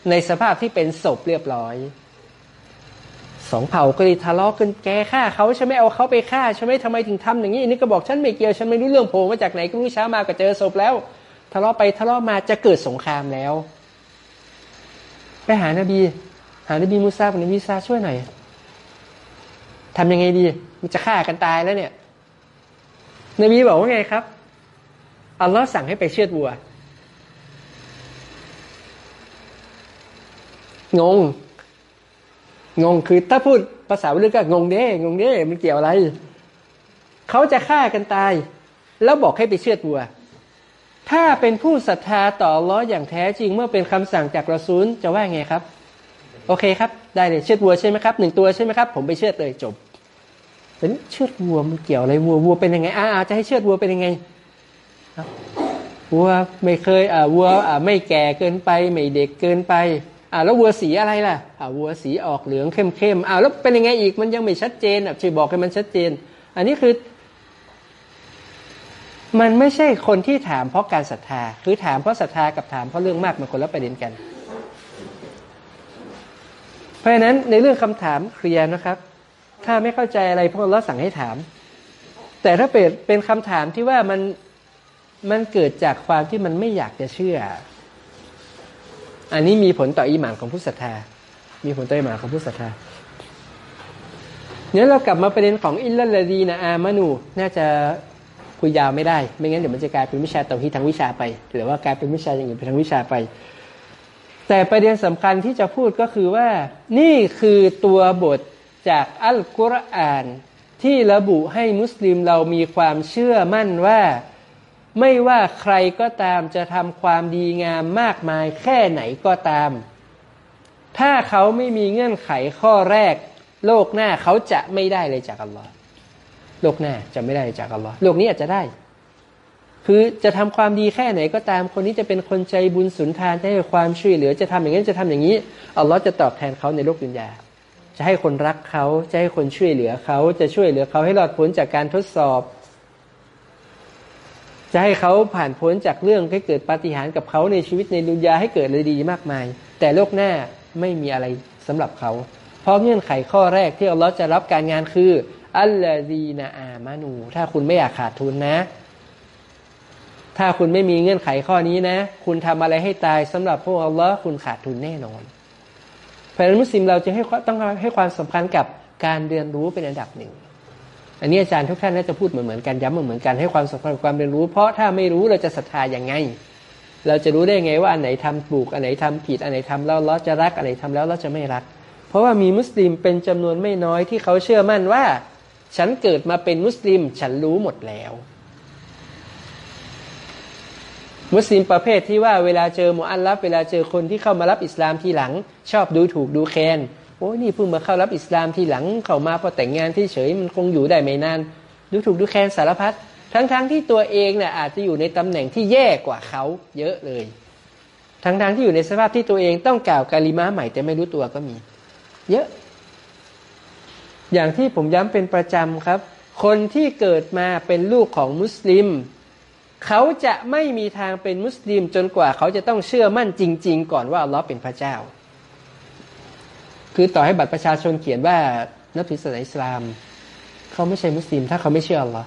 ในสภาพที่เป็นศพเรียบร้อย สองเผ่าก็เลยทะเลาะกันแกฆ่าเขาใช่ไหมเอาเขาไปฆ่าใช่ไหมทำไมถึงทำอย่างนี้อันนี้ก็บอกฉันไม่เกี่ยวฉันไม่รู้เรื่องโผล่มาจากไหนก็รู้เช้ามาก็เจอศพแล้ว ทะเลาะไปทะเลาะมาจะเกิดสงครามแล้ว ไปหานบี หานบีมูซากับนบีซาช่วยหน่อยทำยังไงดี มันจะฆ่ากันตายแล้วเนี่ย นบีบอกว่าไงครับอัลลอฮ์สั่งให้ไปเชือดวัวงง งงคือถ้าพูดภาษาวิลก็งงเด้งงเด้มันเกี่ยวอะไร เขาจะฆ่ากันตาย แล้วบอกให้ไปเชือดวัว ถ้าเป็นผู้ศรัทธาต่อล้ออย่างแท้จริงเมื่อเป็นคำสั่งจากรอซูลจะว่าไงครับ โอเคครับ ได้เลยเชือดวัวใช่ไหมครับหนึ่งตัวใช่ไหมครับ ผมไปเชือดเลยจบเป็นเชือดวัวมันเกี่ยวอะไรวัววัวเป็นยังไงอาจะให้เชือดวัวเป็นยังไงวัวไม่เคยอ่าวัวอ่าไม่แก่เกินไป ไม่เด็กเกินไป อ่าแล้ววัวสีอะไรล่ะอ่าวัวสีออกเหลืองเข้มเข้มอ่าแล้วเป็นยังไงอีกมันยังไม่ชัดเจนอะช่วยบอกให้มันชัดเจน อันนี้คือ มันไม่ใช่คนที่ถามเพราะการศรัทธา คือถามเพราะศรัทธากับถามเพราะเรื่องมากมันคนละประเด็นกัน เพราะฉะนั้นในเรื่องคำถามเคลียร์นะครับ ถ้าไม่เข้าใจอะไรพวกเราสั่งให้ถาม แต่ถ้าเป็นเป็นคำถามที่ว่ามันมันเกิดจากความที่มันไม่อยากจะเชื่อ อันนี้มีผลต่ออีหมานของผู้ศรัทธา มีผลต่ออีหมานของผู้ศรัทธาเนี่ยเรากลับมาประเด็นของอิลลัลดีนะอามานูน่าจะคุยยาวไม่ได้ ไม่งั้นเดี๋ยวมันจะกลายเป็นวิชาเตาฮีทางวิชาไป หรือว่ากลายเป็นวิชาอย่างอื่นเป็นทางวิชาไป แต่ประเด็นสำคัญที่จะพูดก็คือว่า นี่คือตัวบทจากอัลกุรอาน ที่ระบุให้มุสลิมเรามีความเชื่อมั่นว่า ไม่ว่าใครก็ตามจะทำความดีงามมากมายแค่ไหนก็ตาม ถ้าเขาไม่มีเงื่อนไขข้อแรก โลกหน้าเขาจะไม่ได้เลยจากอัลลอฮ์โลกหน้าจะไม่ได้จากอัลลอฮ์โลกนี้อาจจะได้ คือจะทำความดีแค่ไหนก็ตาม คนนี้จะเป็นคนใจบุญสุนทานจะให้ความช่วยเหลือจะทำอย่างนี้จะทำอย่างนี้อัลลอฮ์จะตอบแทนเขาในโลกดุนยาจะให้คนรักเขาจะให้คนช่วยเหลือเขาจะช่วยเหลือเขาให้รอดพ้นจากการทดสอบ จะให้เขาผ่านพ้นจากเรื่องให้เกิดปาฏิหาริย์กับเขาในชีวิตในดุนยาให้เกิดเลยดีมากมาย แต่โลกหน้าไม่มีอะไรสำหรับเขา เพราะเงื่อนไขข้อแรกที่อัลลอฮ์จะรับการงานคืออัลลอฮีนาอามานู ถ้าคุณไม่อยากขาดทุนนะ ถ้าคุณไม่มีเงื่อนไขข้อนี้นะ คุณทำอะไรให้ตายสำหรับพวกอัลลอฮ์คุณขาดทุนแน่นอนเพราะนั้นมุสลิมเราจะให้ต้องให้ความสำคัญกับการเรียนรู้เป็นอันดับหนึ่ง อันนี้อาจารย์ทุกท่านน่าจะพูดเหมือนเหมือนกันย้ำเหมือนเหมือนกันให้ความสำคัญกับความเรียนรู้ เพราะถ้าไม่รู้เราจะศรัทธาอย่างไง เราจะรู้ได้ไงว่าอันไหนทำถูกอันไหนทำผิดอันไหนทำแล้วเราจะรักอันไหนทำแล้วเราจะไม่รัก เพราะว่ามีมุสลิมเป็นจำนวนไม่น้อยที่เขาเชื่อมั่นว่า ฉันเกิดมาเป็นมุสลิม ฉันรู้หมดแล้ว มุสลิมประเภทที่ว่าเวลาเจอมุอัลลัฟเวลาเจอคนที่เข้ามารับอิสลามทีหลัง ชอบดูถูกดูแคลน โอ้ยนี่เพิ่งมาเข้ารับอิสลามทีหลังเข้ามาพอแต่งงานที่เฉยมันคงอยู่ได้ไม่นาน ดูถูกดูแคลนสารพัดทั้งๆทที่ตัวเองเนี่ยอาจจะอยู่ในตำแหน่งที่แย่กว่าเขาเยอะเลย ทั้งๆทที่อยู่ในสภาพที่ตัวเองต้องกล่าวกาลิมาใหม่แต่ไม่รู้ตัวก็มี เยอะ อย่างที่ผมย้ำเป็นประจำครับ คนที่เกิดมาเป็นลูกของมุสลิม เขาจะไม่มีทางเป็นมุสลิมจนกว่าเขาจะต้องเชื่อมั่นจริง ๆ ก่อนว่าอัลลอฮ์เป็นพระเจ้า คือต่อให้บัตรประชาชนเขียนว่านับถือศาสนาอิสลาม เขาไม่ใช่มุสลิม ถ้าเขาไม่เชื่ออัลลอ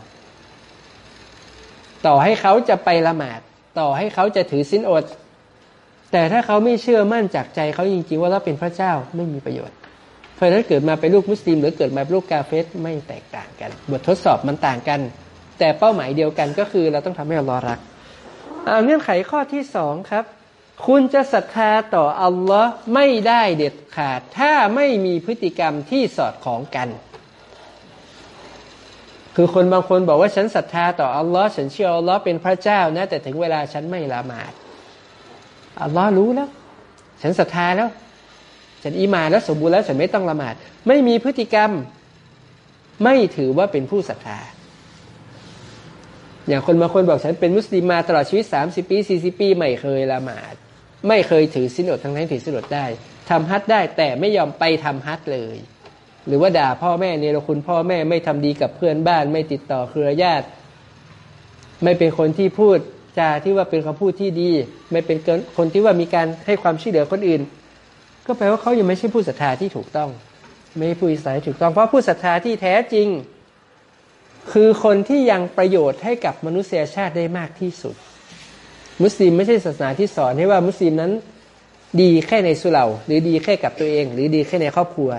ต่อให้เขาจะไปละหมาด ต่อให้เขาจะถือสินอด แต่ถ้าเขาไม่เชื่อมั่นจากใจเขาจริงๆ ว่าเราเป็นพระเจ้าไม่มีประโยชน์ เพราะนั้นเกิดมาเป็นลูกมุสลิม หรือเกิดมาเป็นลูกกาเฟสไม่แตกต่างกัน บททดสอบมันต่างกัน แต่เป้าหมายเดียวกันก็คือเราต้องทำให้อัลลอฮ์รักเงื่อนไขข้อที่สองครับ คุณจะศรัทธาต่ออัลลอฮ์ไม่ได้เด็ดขาด ถ้าไม่มีพฤติกรรมที่สอดคล้องกัน คือคนบางคนบอกว่าฉันศรัทธาต่ออัลลอฮ์ฉันเชื่ออัลลอฮ์เป็นพระเจ้านะ แต่ถึงเวลาฉันไม่ละหมาดอัลลอฮ์รู้แล้ว ฉันศรัทธาแล้ว ฉันอีมาแล้วสมบูรณ์แล้วฉันไม่ต้องละหมาด ไม่มีพฤติกรรม ไม่ถือว่าเป็นผู้ศรัทธาอย่างคนบางคนบอกฉันเป็นมุสลิมมาตลอดชีวิต 30 ปี 40 ปี ไม่เคยละหมาด ไม่เคยถือสินอดทั้งทั้งถือสินอดได้ทำฮัทได้แต่ไม่ยอมไปทำฮัทเลย หรือว่าด่าพ่อแม่เนรคุณพ่อแม่ไม่ทำดีกับเพื่อนบ้าน ไม่ติดต่อเครือญาติ ไม่เป็นคนที่พูดจาที่ว่าเป็นคำพูดที่ดี ไม่เป็นคนที่ว่ามีการให้ความช่วยเหลือคนอื่น ก็แปลว่าเขายังไม่ใช่ผู้ศรัทธาที่ถูกต้อง ไม่ผู้อิสระถูกต้องเพราะผู้ศรัทธาที่แท้จริง คือคนที่ยังประโยชน์ให้กับมนุษยชาติได้มากที่สุด มุสลิมไม่ใช่ศาสนาที่สอนให้ว่ามุสลิมนั้นดีแค่ในสุเหร่าหรือดีแค่กับตัวเอง หรือดีแค่ในครอบครัว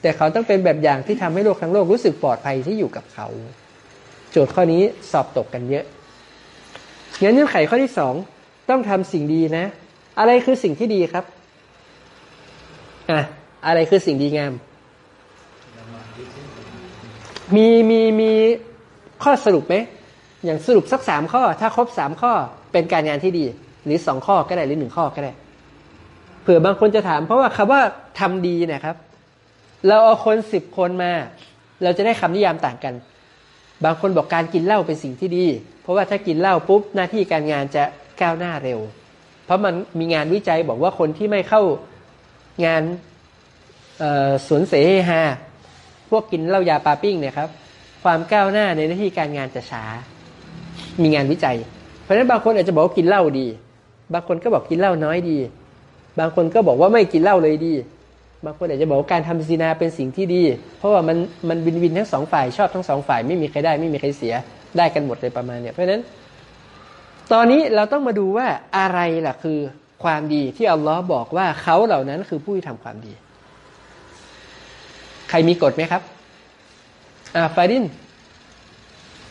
แต่เขาต้องเป็นแบบอย่างที่ทำให้โลกทั้งโลกรู้สึกปลอดภัยที่อยู่กับเขา โจทย์ข้อนี้สอบตกกันเยอะงั้นเงื่อนไขข้อที่สองต้องทำสิ่งดีนะ อะไรคือสิ่งที่ดีครับอะอะไรคือสิ่งดีงาม มีมีมีข้อสรุปไหมอย่างสรุปสักสามข้อ ถ้าครบสามข้อ เป็นการงานที่ดี หรือสองข้อก็ได้หรือหนึ่งข้อก็ได้เผื่อบางคนจะถาม เพราะว่าคำว่าทำดีนี่ยครับ เราเอาคนสิบคนมา เราจะได้คำนิยามต่างกัน บางคนบอกการกินเหล้าเป็นสิ่งที่ดี เพราะว่าถ้ากินเหล้าปุ๊บหน้าที่การงานจะก้าวหน้าเร็ว เพราะมันมีงานวิจัยบอกว่าคนที่ไม่เข้างานสวนเสฮาพวกกินเหล้ายาปาปิ้งเนี่ยครับ ความก้าวหน้าในหน้าที่การงานจะช้า มีงานวิจัย ราะฉะนั้นบางคนอาจจะบอกว่ากินเหล้าดี บางคนก็บอกกินเหล้าน้อยดี บางคนก็บอกว่าไม่กินเหล้าเลยดี บางคนอาจจะบอกว่าการทำซีนาเป็นสิ่งที่ดี เพราะว่ามันมันวินวินทั้งสองฝ่ายชอบทั้งสองฝ่ายไม่มีใครได้ไม่มีใครเสียได้กันหมดเลยประมาณเนี่ยเพราะฉะนั้น ตอนนี้เราต้องมาดูว่าอะไรล่ะคือความดีที่อัลลอฮ์บอกว่าเขาเหล่านั้นคือผู้ที่ทำความดี ใครมีกฎไหมครับ อ่าฟาริน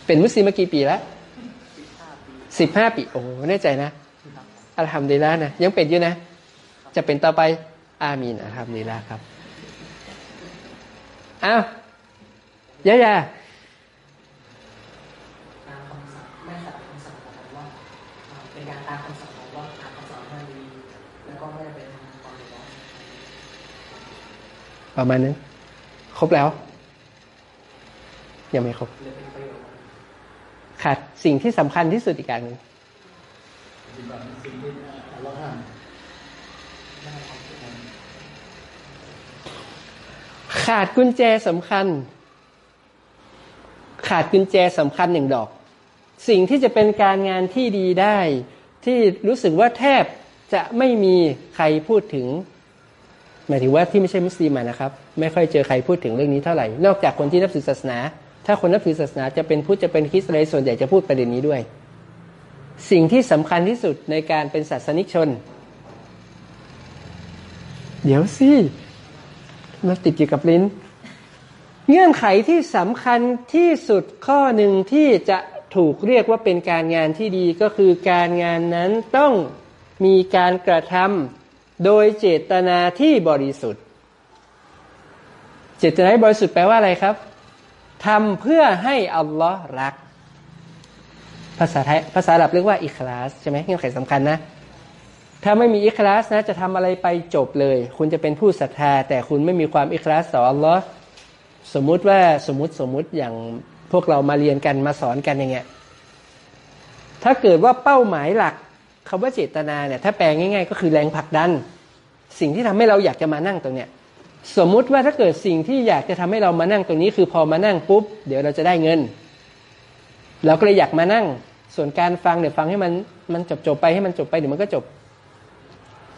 เป็นมุสลิมมากี่ปีแล้ว สิบห้าปี โอ้แน่ใจนะอาลฮัมดีแล้วนะยังเป็นอยู่นะ จะเป็นต่อไปอามีนอาลฮัมดีแล้วครับอ้าวยอะแยะประมาณนั้น ครบแล้ว ยังไม่ครบ ขาดสิ่งที่สำคัญที่สุดอีกอย่างหนึ่งปฏิบัติสิ่งขาดกุญแจสำคัญ ขาดกุญแจสำคัญหนึ่งดอก สิ่งที่จะเป็นการงานที่ดีได้ ที่รู้สึกว่าแทบจะไม่มีใครพูดถึงหมายถึงว่าที่ไม่ใช่มุสลิมนะครับ ไม่ค่อยเจอใครพูดถึงเรื่องนี้เท่าไหร่ นอกจากคนที่นับถือศาสนา ถ้าคนนับถือศาสนาจะเป็นพุทธจะเป็นคริสต์อะไรส่วนใหญ่จะพูดประเด็นนี้ด้วย สิ่งที่สำคัญที่สุดในการเป็นศาสนิกชน เดี๋ยวสิมาติดอยู่กับลิ้น เงื่อนไขที่สำคัญที่สุดข้อหนึ่งที่จะถูกเรียกว่าเป็นการงานที่ดีก็คือการงานนั้นต้องมีการกระทำโดยเจตนาที่บริสุทธิ์ เจตนาที่บริสุทธิ์แปลว่าอะไรครับ ทำเพื่อให้อัลลอฮ์รัก ภาษาไทยภาษาอาหรับเรียกว่าอิคลาสใช่ไหมเงื่อนไขสำคัญนะ ถ้าไม่มีอิคลาสนะจะทำอะไรไปจบเลย คุณจะเป็นผู้ศรัทธา แต่คุณไม่มีความอิคลาสต่ออัลลอฮ์สมมุติว่าสมมติสมมุติอย่างพวกเรามาเรียนกันมาสอนกันอย่างเงี้ยถ้าเกิดว่าเป้าหมายหลักคำว่าเจตนาเนี่ยถ้าแปลง่าย ๆ ก็คือแรงผลักดัน สิ่งที่ทำให้เราอยากจะมานั่งตรงเนี้ย สมมุติว่าถ้าเกิดสิ่งที่อยากจะทำให้เรามานั่งตรงนี้คือพอมานั่งปุ๊บ เดี๋ยวเราจะได้เงิน เราก็เลยอยากมานั่ง ส่วนการฟังเดี๋ยวฟังให้มันมันจบจบไปให้มันจบไปเดี๋ยวมันก็จบ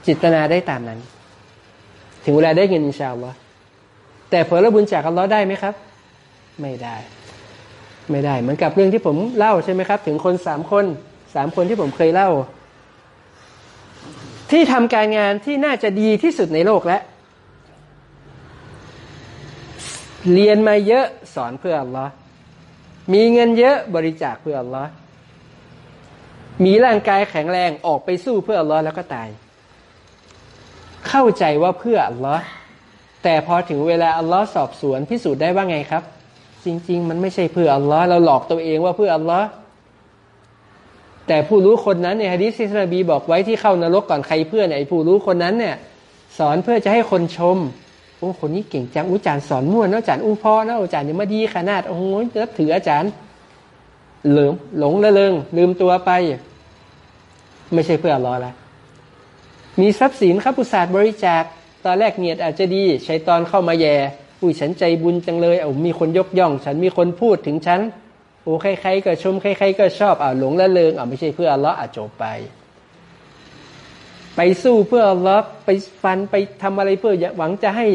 จิตนาได้ตามนั้น ถึงเวลาได้เงินอินชาอัลลอฮ์แต่ผลบุญจากอัลลอฮ์ได้ไหมครับ ไม่ได้ ไม่ได้เหมือนกับเรื่องที่ผมเล่าใช่ไหมครับ ถึงคนสามคนสามคนที่ผมเคยเล่า ที่ทำการงานที่น่าจะดีที่สุดในโลกแล้ว เรียนมาเยอะสอนเพื่ออัลลอฮ์มีเงินเยอะบริจาคเพื่ออัลลอฮ์มีร่างกายแข็งแรงออกไปสู้เพื่ออัลลอฮ์แล้วก็ตาย เข้าใจว่าเพื่ออัลลอฮ์แต่พอถึงเวลาอัลลอฮ์สอบสวนพิสูจน์ได้ว่าไงครับ จริง ๆ มันไม่ใช่เพื่ออัลลอฮ์เราหลอกตัวเองว่าเพื่ออัลลอฮ์แต่ผู้รู้คนนั้นเนี่ยฮะดิษที่นบีบอกไว้ที่เข้านรกก่อนใครเพื่อนไอ้ผู้รู้คนนั้นเนี่ย สอนเพื่อจะให้คนชม โอ้คนนี้เก่งจังอุจารย์สอนม่วนนะอาจารย์อู้พ่อนะอาจารย์เนี่ยมาดีขนาดโอ้โหนับถืออาจารย์หลงหลงละเลงลืมตัวไป ไม่ใช่เพื่ออัลลอละมีทรัพย์สินครับอุตสาห์บริจาคตอนแรกเนียดอาจจะดีใช้ตอนเข้ามาแย่อุ้ยฉันใจบุญจังเลยเอามีคนยกย่อง ฉันมีคนพูดถึงฉันโอ้ใครๆก็ชมใครๆก็ชอบอ่าหลงละเลงอ่าไม่ใช่เพื่ออัลลอฮ์อะจบไป ไปสู้เพื่ออัลลอฮ์ไปฟันไปทำอะไรเพื่อหวังจะให้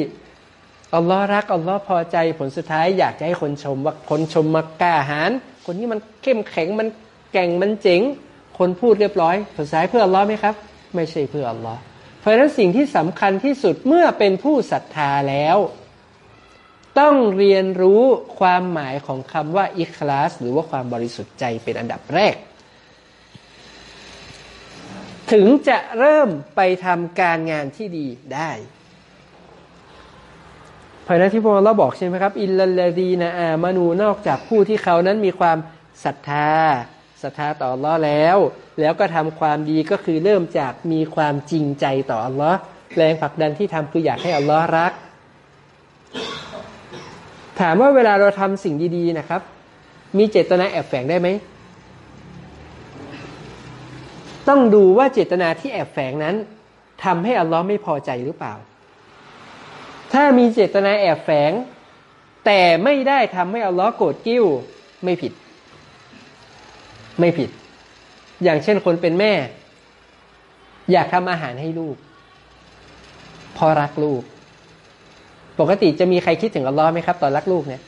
อัลลอฮ์รักอัลลอฮ์พอใจผลสุดท้ายอยากจะให้คนชมว่าคนชมมากล้าหาญคนนี้มันเข้มแข็งมันแก่งมันเจ๋ง คนพูดเรียบร้อย ผลสุดท้ายเพื่ออัลลอฮ์ไหมครับ ไม่ใช่เพื่ออัลลอฮ์เพราะฉะนั้นสิ่งที่สำคัญที่สุดเมื่อเป็นผู้ศรัทธาแล้ว ต้องเรียนรู้ความหมายของคำว่าอิคลาส หรือว่าความบริสุทธิ์ใจเป็นอันดับแรก ถึงจะเริ่มไปทำการงานที่ดีได้เพราะฉะนั้นที่พวกเราบอกใช่ไหมครับ อิลลัลดีนะอามานูนอกจากผู้ที่เขานั้นมีความศรัทธาศรัทธาต่ออัลลอฮ์แล้ว แล้วก็ทำความดีก็คือเริ่มจากมีความจริงใจต่ออัลลอฮ์แรงผลักดันที่ทำคืออยากให้อัลลอฮ์รัก ถามว่าเวลาเราทำสิ่งดี ๆนะครับ มีเจตนาแอบแฝงได้ไหม ต้องดูว่าเจตนาที่แอบแฝงนั้นทำให้อัลลอฮ์ไม่พอใจหรือเปล่า ถ้ามีเจตนาแอบแฝง แต่ไม่ได้ทำให้อัลลอฮ์โกรธกิ้วไม่ผิด ไม่ผิด อย่างเช่นคนเป็นแม่ อยากทำอาหารให้ลูกพอรักลูก ปกติจะมีใครคิดถึงอัลลอฮ์ไหมครับ ตอนรักลูกเนี่ย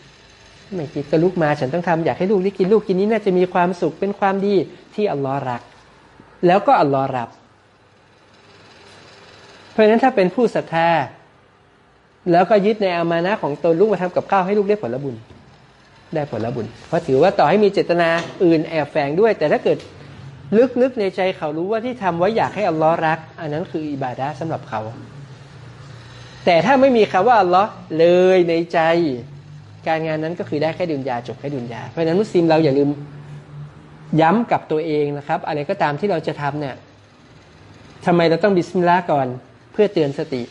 ไม่คิดก็ลูกมาฉันต้องทำอยากให้ลูกได้กินลูกกินนี้น่าจะมีความสุขเป็นความดีที่อัลลอฮ์รัก แล้วก็อัลลอฮ์รับ เพราะฉะนั้นถ้าเป็นผู้ศรัทธา แล้วก็ยึดในอามานะของตนลูกมาทำกับข้าวให้ลูกได้ผลบุญ ได้ผลบุญ เพราะถือว่าต่อให้มีเจตนาอื่นแอบแฝงด้วย แต่ถ้าเกิดลึกๆในใจเขารู้ว่าที่ทำไว้อยากให้อัลลอฮ์รัก อันนั้นคืออิบาดะห์สำหรับเขา แต่ถ้าไม่มีคำว่าอัลลอฮ์เลยในใจ การงานนั้นก็คือได้แค่ดุนยาจบแค่ดุนยา เพราะฉะนั้นมุสลิมเราอย่าลืม ย้ำกับตัวเองนะครับ อะไรก็ตามที่เราจะทำเนี่ยทำไมเราต้องบิสมิลลาห์ก่อนเพื่อเตือนสติ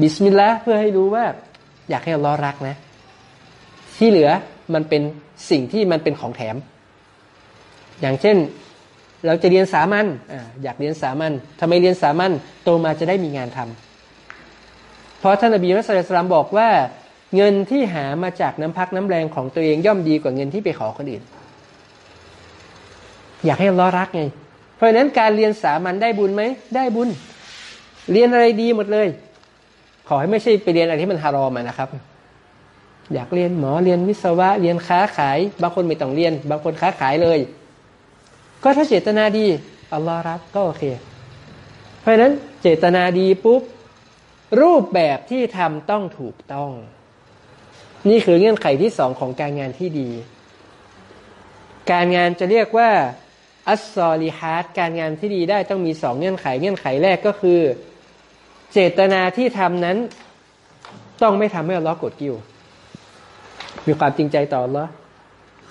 บิสมิลลาห์เพื่อให้รู้ว่า อยากให้อัลลอรักนะ ที่เหลือมันเป็นสิ่งที่มันเป็นของแถม อย่างเช่นเราจะเรียนสามัญออยากเรียนสามัญทำไมเรียนสามัญโตมาจะได้มีงานทำเพราะท่านนบีมุสลิมบอกว่า เงินที่หามาจากน้ำพักน้ำแรงของตัวเองย่อมดีกว่าเงินที่ไปขอคนอื่น อยากให้อลลอรักไง เพราะฉะนั้นการเรียนสามัญได้บุญไหม ได้บุญ เรียนอะไรดีหมดเลย ขอให้ไม่ใช่ไปเรียนอะไรที่มันฮารอมนะครับ อยากเรียนหมอเรียนวิศวะเรียนค้าขาย บางคนไม่ต้องเรียน บางคนค้าขายเลย ก็ถ้าเจตนาดีอัลลอฮ์รักก็โอเค เพราะฉะนั้นเจตนาดีปุ๊บรูปแบบที่ทำต้องถูกต้อง นี่คือเงื่อนไขที่สองของการงานที่ดี การงานจะเรียกว่า อัสซอลิฮัดการงานที่ดีได้ต้องมีสองเงื่อนไข เงื่อนไขแรกก็คือ เจตนาที่ทำนั้น ต้องไม่ทำให้อัลลอฮ์กดกิ้ว มีความจริงใจต่ออัลลอฮ์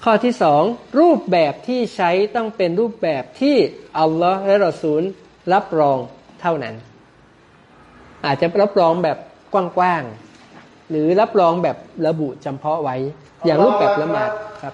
ข้อที่สองรูปแบบที่ใช้ต้องเป็นรูปแบบที่อัลลอฮ์และรอซูลรับรองเท่านั้น อาจจะรับรองแบบกว้างๆหรือรับรองแบบระบุจำเพาะไว้ อย่างรูปแบบละหมาดครับ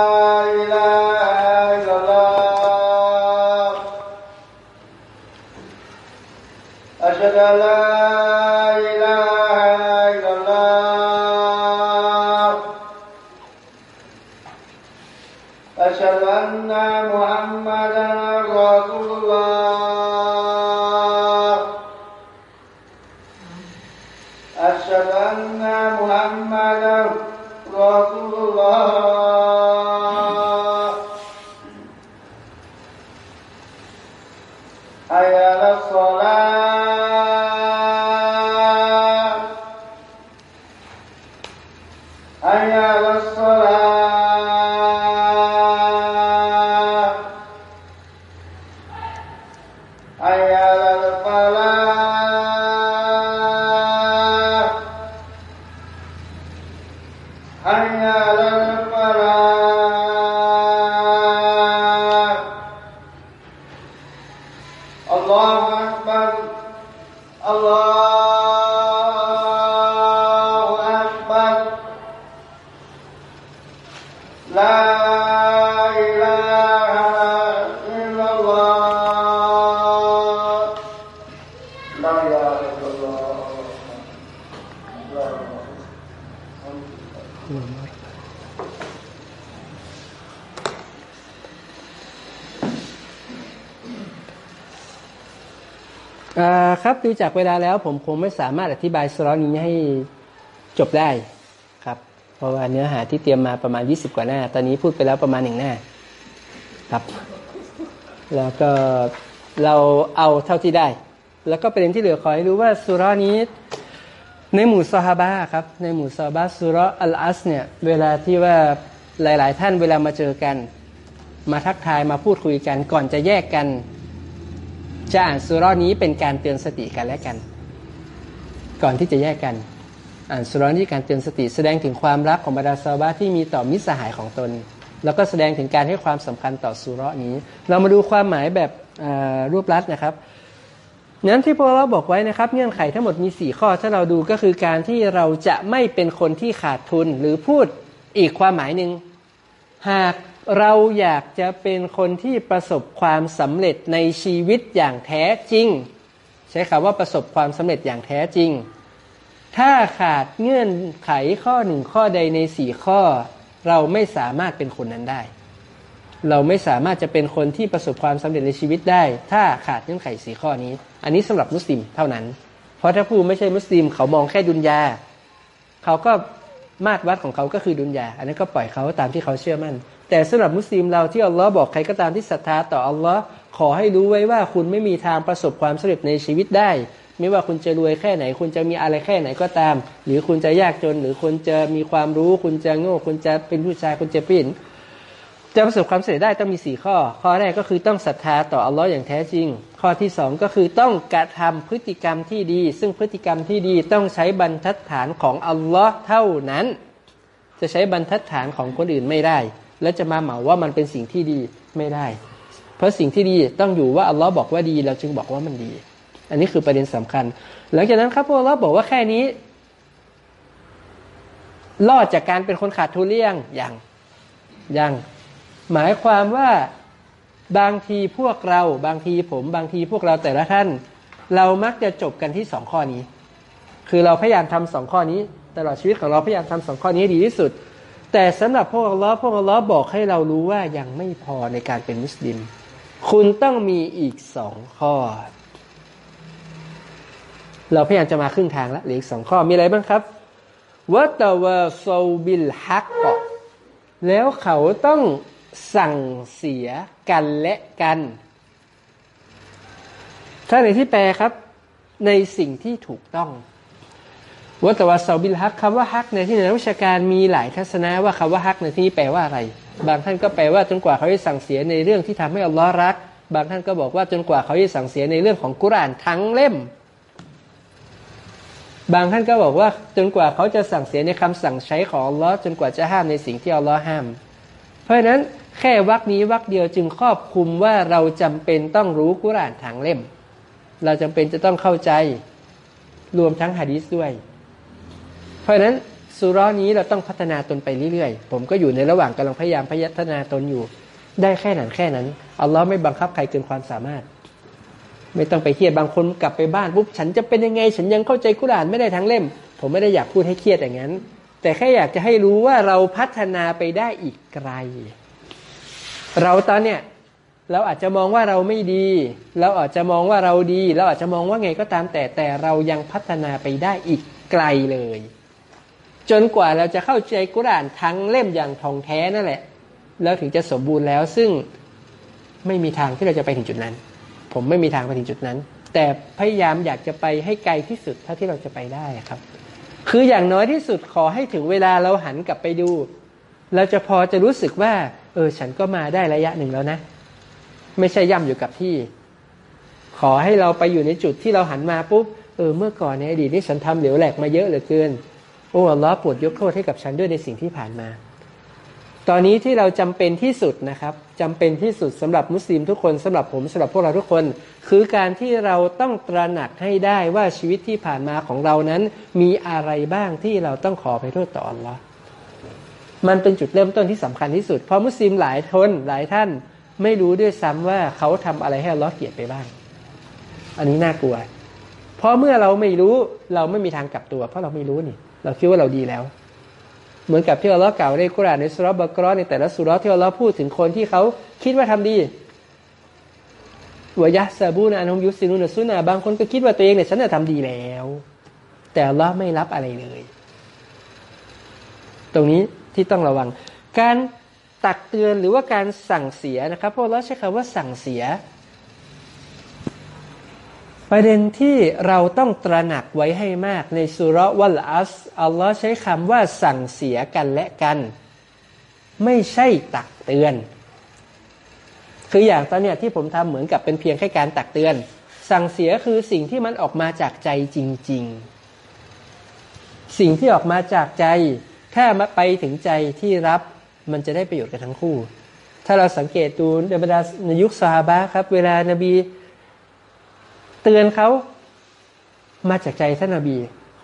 ครับดูจากเวลาแล้วผมคงไม่สามารถอธิบายสโลนี้ให้จบได้ครับ เพราะว่าเนื้อหาที่เตรียมมาประมาณ 20 กว่าหน้า ตอนนี้พูดไปแล้วประมาณหนึ่งหน้าครับ แล้วก็เราเอาเท่าที่ได้ แล้วก็ประเด็นที่เหลือขอให้รู้ว่าสุรานี้ ในหมู่ซอฮาบะครับ ในหมู่ซอฮาบะสุรอัลอัสเนี่ยเวลาที่ว่าหลาย ๆ ท่านเวลามาเจอกัน มาทักทายมาพูดคุยกันก่อนจะแยกกัน จะอ่านสุรานี้เป็นการเตือนสติกันและกัน ก่อนที่จะแยกกัน อ่านสุรานี้การเตือนสติแสดงถึงความรักของบรรดาซาบะที่มีต่อมิสหายของตน แล้วก็แสดงถึงการให้ความสำคัญต่อสุรานี้ เรามาดูความหมายแบบรูปลัดนะครับนั้นที่พวกเราบอกไว้นะครับเงื่อนไขทั้งหมดมี 4 ข้อ ถ้าเราดูก็คือการที่เราจะไม่เป็นคนที่ขาดทุนหรือพูดอีกความหมายหนึ่งหาก เราอยากจะเป็นคนที่ประสบความสำเร็จในชีวิตอย่างแท้จริง ใช้คำว่าประสบความสำเร็จอย่างแท้จริง ถ้าขาดเงื่อนไขข้อหนึ่งข้อใดในสี่ข้อ เราไม่สามารถเป็นคนนั้นได้ เราไม่สามารถจะเป็นคนที่ประสบความสำเร็จในชีวิตได้ ถ้าขาดเงื่อนไขสี่ข้อนี้ อันนี้สำหรับมุสลิมเท่านั้น เพราะถ้าผู้ไม่ใช่มุสลิมเขามองแค่ดุนยาเขาก็มาตรวัดของเขาก็คือดุนยา อันนั้นก็ปล่อยเขาตามที่เขาเชื่อมั่น แต่สำหรับมุสลิมเราที่อัลลอฮ์บอกใครก็ตามที่ศรัทธาต่ออัลลอฮ์ขอให้รู้ไว้ว่าคุณไม่มีทางประสบความสำเร็จในชีวิตได้ ไม่ว่าคุณจะรวยแค่ไหน คุณจะมีอะไรแค่ไหนก็ตาม หรือคุณจะยากจน หรือคุณจะมีความรู้ คุณจะโง่ คุณจะเป็นผู้ชายคุณจะเป็นจะประสบความสำเร็จได้ต้องมีสี่ข้อ ข้อแรกก็คือต้องศรัทธาต่ออัลลอฮ์อย่างแท้จริง ข้อที่สองก็คือต้องกระทำพฤติกรรมที่ดี ซึ่งพฤติกรรมที่ดีต้องใช้บรรทัดฐานของอัลลอฮ์เท่านั้น จะใช้บรรทัดฐานของคนอื่นไม่ได้ และจะมาเหมาว่ามันเป็นสิ่งที่ดีไม่ได้ เพราะสิ่งที่ดีต้องอยู่ว่าอัลลอฮ์บอกว่าดีเราจึงบอกว่ามันดี อันนี้คือประเด็นสำคัญ หลังจากนั้นครับพวกอัลลอฮ์บอกว่าแค่นี้รอดจากการเป็นคนขาดทุนเลี่ยงอย่างยังหมายความว่าบางทีพวกเราบางทีผมบางทีพวกเราแต่ละท่าน เรามักจะจบกันที่สองข้อนี้ คือเราพยายามทำสองข้อนี้ ตลอดชีวิตของเราพยายามทำสองข้อนี้ให้ดีที่สุด แต่สำหรับพวกอัลลอฮ์พวกอัลลอฮ์บอกให้เรารู้ว่ายังไม่พอในการเป็นมุสลิม คุณต้องมีอีกสองข้อ เราพยายามจะมาครึ่งทางแล้วเหลืออีกสองข้อมีอะไรบ้างครับวัตวะโซบิลฮักกแล้วเขาต้องสั่งเสียกันและกัน ถ้าในที่แปลครับ ในสิ่งที่ถูกต้อง วัตวะเซาบิลฮักคำว่าฮักในที่นักวิชาการมีหลายทัศนะว่าคำว่าฮักในที่นี้แปลว่าอะไร บางท่านก็แปลว่าจนกว่าเขาจะสั่งเสียในเรื่องที่ทำให้อัลลอฮ์รัก บางท่านก็บอกว่าจนกว่าเขาจะสั่งเสียในเรื่องของกุรานทั้งเล่ม บางท่านก็บอกว่าจนกว่าเขาจะสั่งเสียในคำสั่งใช้ของอัลลอฮ์จนกว่าจะห้ามในสิ่งที่อัลลอฮ์ห้าม เพราะฉะนั้นแค่วักนี้วักเดียวจึงครอบคลุมว่าเราจำเป็นต้องรู้กุรานทั้งเล่ม เราจำเป็นจะต้องเข้าใจรวมทั้งฮะดีษด้วย เพราะฉะนั้นสุรานี้เราต้องพัฒนาตนไปเรื่อยๆ ผมก็อยู่ในระหว่างกำลังพยายามพัฒนาตนอยู่ ได้แค่นั้นแค่นั้นอัลลอฮ์ไม่บังคับใครเกินความสามารถ ไม่ต้องไปเครียดบางคนกลับไปบ้านปุ๊บฉันจะเป็นยังไง ฉันยังเข้าใจกุรานไม่ได้ทั้งเล่ม ผมไม่ได้อยากพูดให้เครียดอย่างนั้น แต่แค่อยากจะให้รู้ว่าเราพัฒนาไปได้อีกไกล เราตอนเนี้ยเราอาจจะมองว่าเราไม่ดี เราอาจจะมองว่าเราดี เราอาจจะมองว่าไงก็ตามแต่แต่เรายังพัฒนาไปได้อีกไกลเลย จนกว่าเราจะเข้าใจกุรานทั้งเล่มอย่างทองแท้นั่นแหละ แล้วถึงจะสมบูรณ์แล้วซึ่งไม่มีทางที่เราจะไปถึงจุดนั้น ผมไม่มีทางไปถึงจุดนั้น แต่พยายามอยากจะไปให้ไกลที่สุดเท่าที่เราจะไปได้ครับ คืออย่างน้อยที่สุดขอให้ถึงเวลาเราหันกลับไปดู เราจะพอจะรู้สึกว่า เออ ฉันก็มาได้ระยะหนึ่งแล้วนะ ไม่ใช่ย่ำอยู่กับที่ ขอให้เราไปอยู่ในจุดที่เราหันมาปุ๊บเออเมื่อก่อนในอดีตนี่ฉันทำเหลวแหลกมาเยอะเหลือเกิน โอ้อัลลอฮ์โปรดยกโทษให้กับฉันด้วยในสิ่งที่ผ่านมา ตอนนี้ที่เราจำเป็นที่สุดนะครับจำเป็นที่สุดสำหรับมุสลิมทุกคนสำหรับผมสำหรับพวกเราทุกคน คือการที่เราต้องตระหนักให้ได้ว่าชีวิตที่ผ่านมาของเรานั้น มีอะไรบ้างที่เราต้องขอไปโทษต่ออัลลอฮ์มันเป็นจุดเริ่มต้นที่สำคัญที่สุด เพราะมุสลิมหลายทนหลายท่านไม่รู้ด้วยซ้ำว่าเขาทำอะไรให้อัลลอฮ์เกลียดไปบ้าง อันนี้น่ากลัว เพราะเมื่อเราไม่รู้เราไม่มีทางกลับตัว เพราะเราไม่รู้นี่ เราคิดว่าเราดีแล้ว เหมือนกับที่อัลลอฮ์กล่าวในกุรานในสุรบกรอในแต่ละสุรที่อัลลอฮ์พูดถึงคนที่เขาคิดว่าทำดีวายะซาบูนะอันฮุมยุสินุนซุนาบางคนก็คิดว่าตัวเองเนี่ยฉันจะทำดีแล้ว แต่อัลลอฮ์ไม่รับอะไรเลย ตรงนี้ที่ต้องระวัง การตักเตือนหรือว่าการสั่งเสียนะครับเพราะเราใช้คำว่าสั่งเสีย ประเด็นที่เราต้องตระหนักไว้ให้มากในสุรวัลอัสอัลลอฮ์ใช้คำว่าสั่งเสียกันและกัน ไม่ใช่ตักเตือน คืออย่างตอนเนี้ยที่ผมทำเหมือนกับเป็นเพียงแค่การตักเตือน สั่งเสียคือสิ่งที่มันออกมาจากใจจริง ๆ สิ่งที่ออกมาจากใจ ถ้ามาไปถึงใจที่รับมันจะได้ประโยชน์กันทั้งคู่ ถ้าเราสังเกตดูในบรรดาในยุคซาฮาบะครับ เวลานบี เตือนเขามาจากใจท่านนบี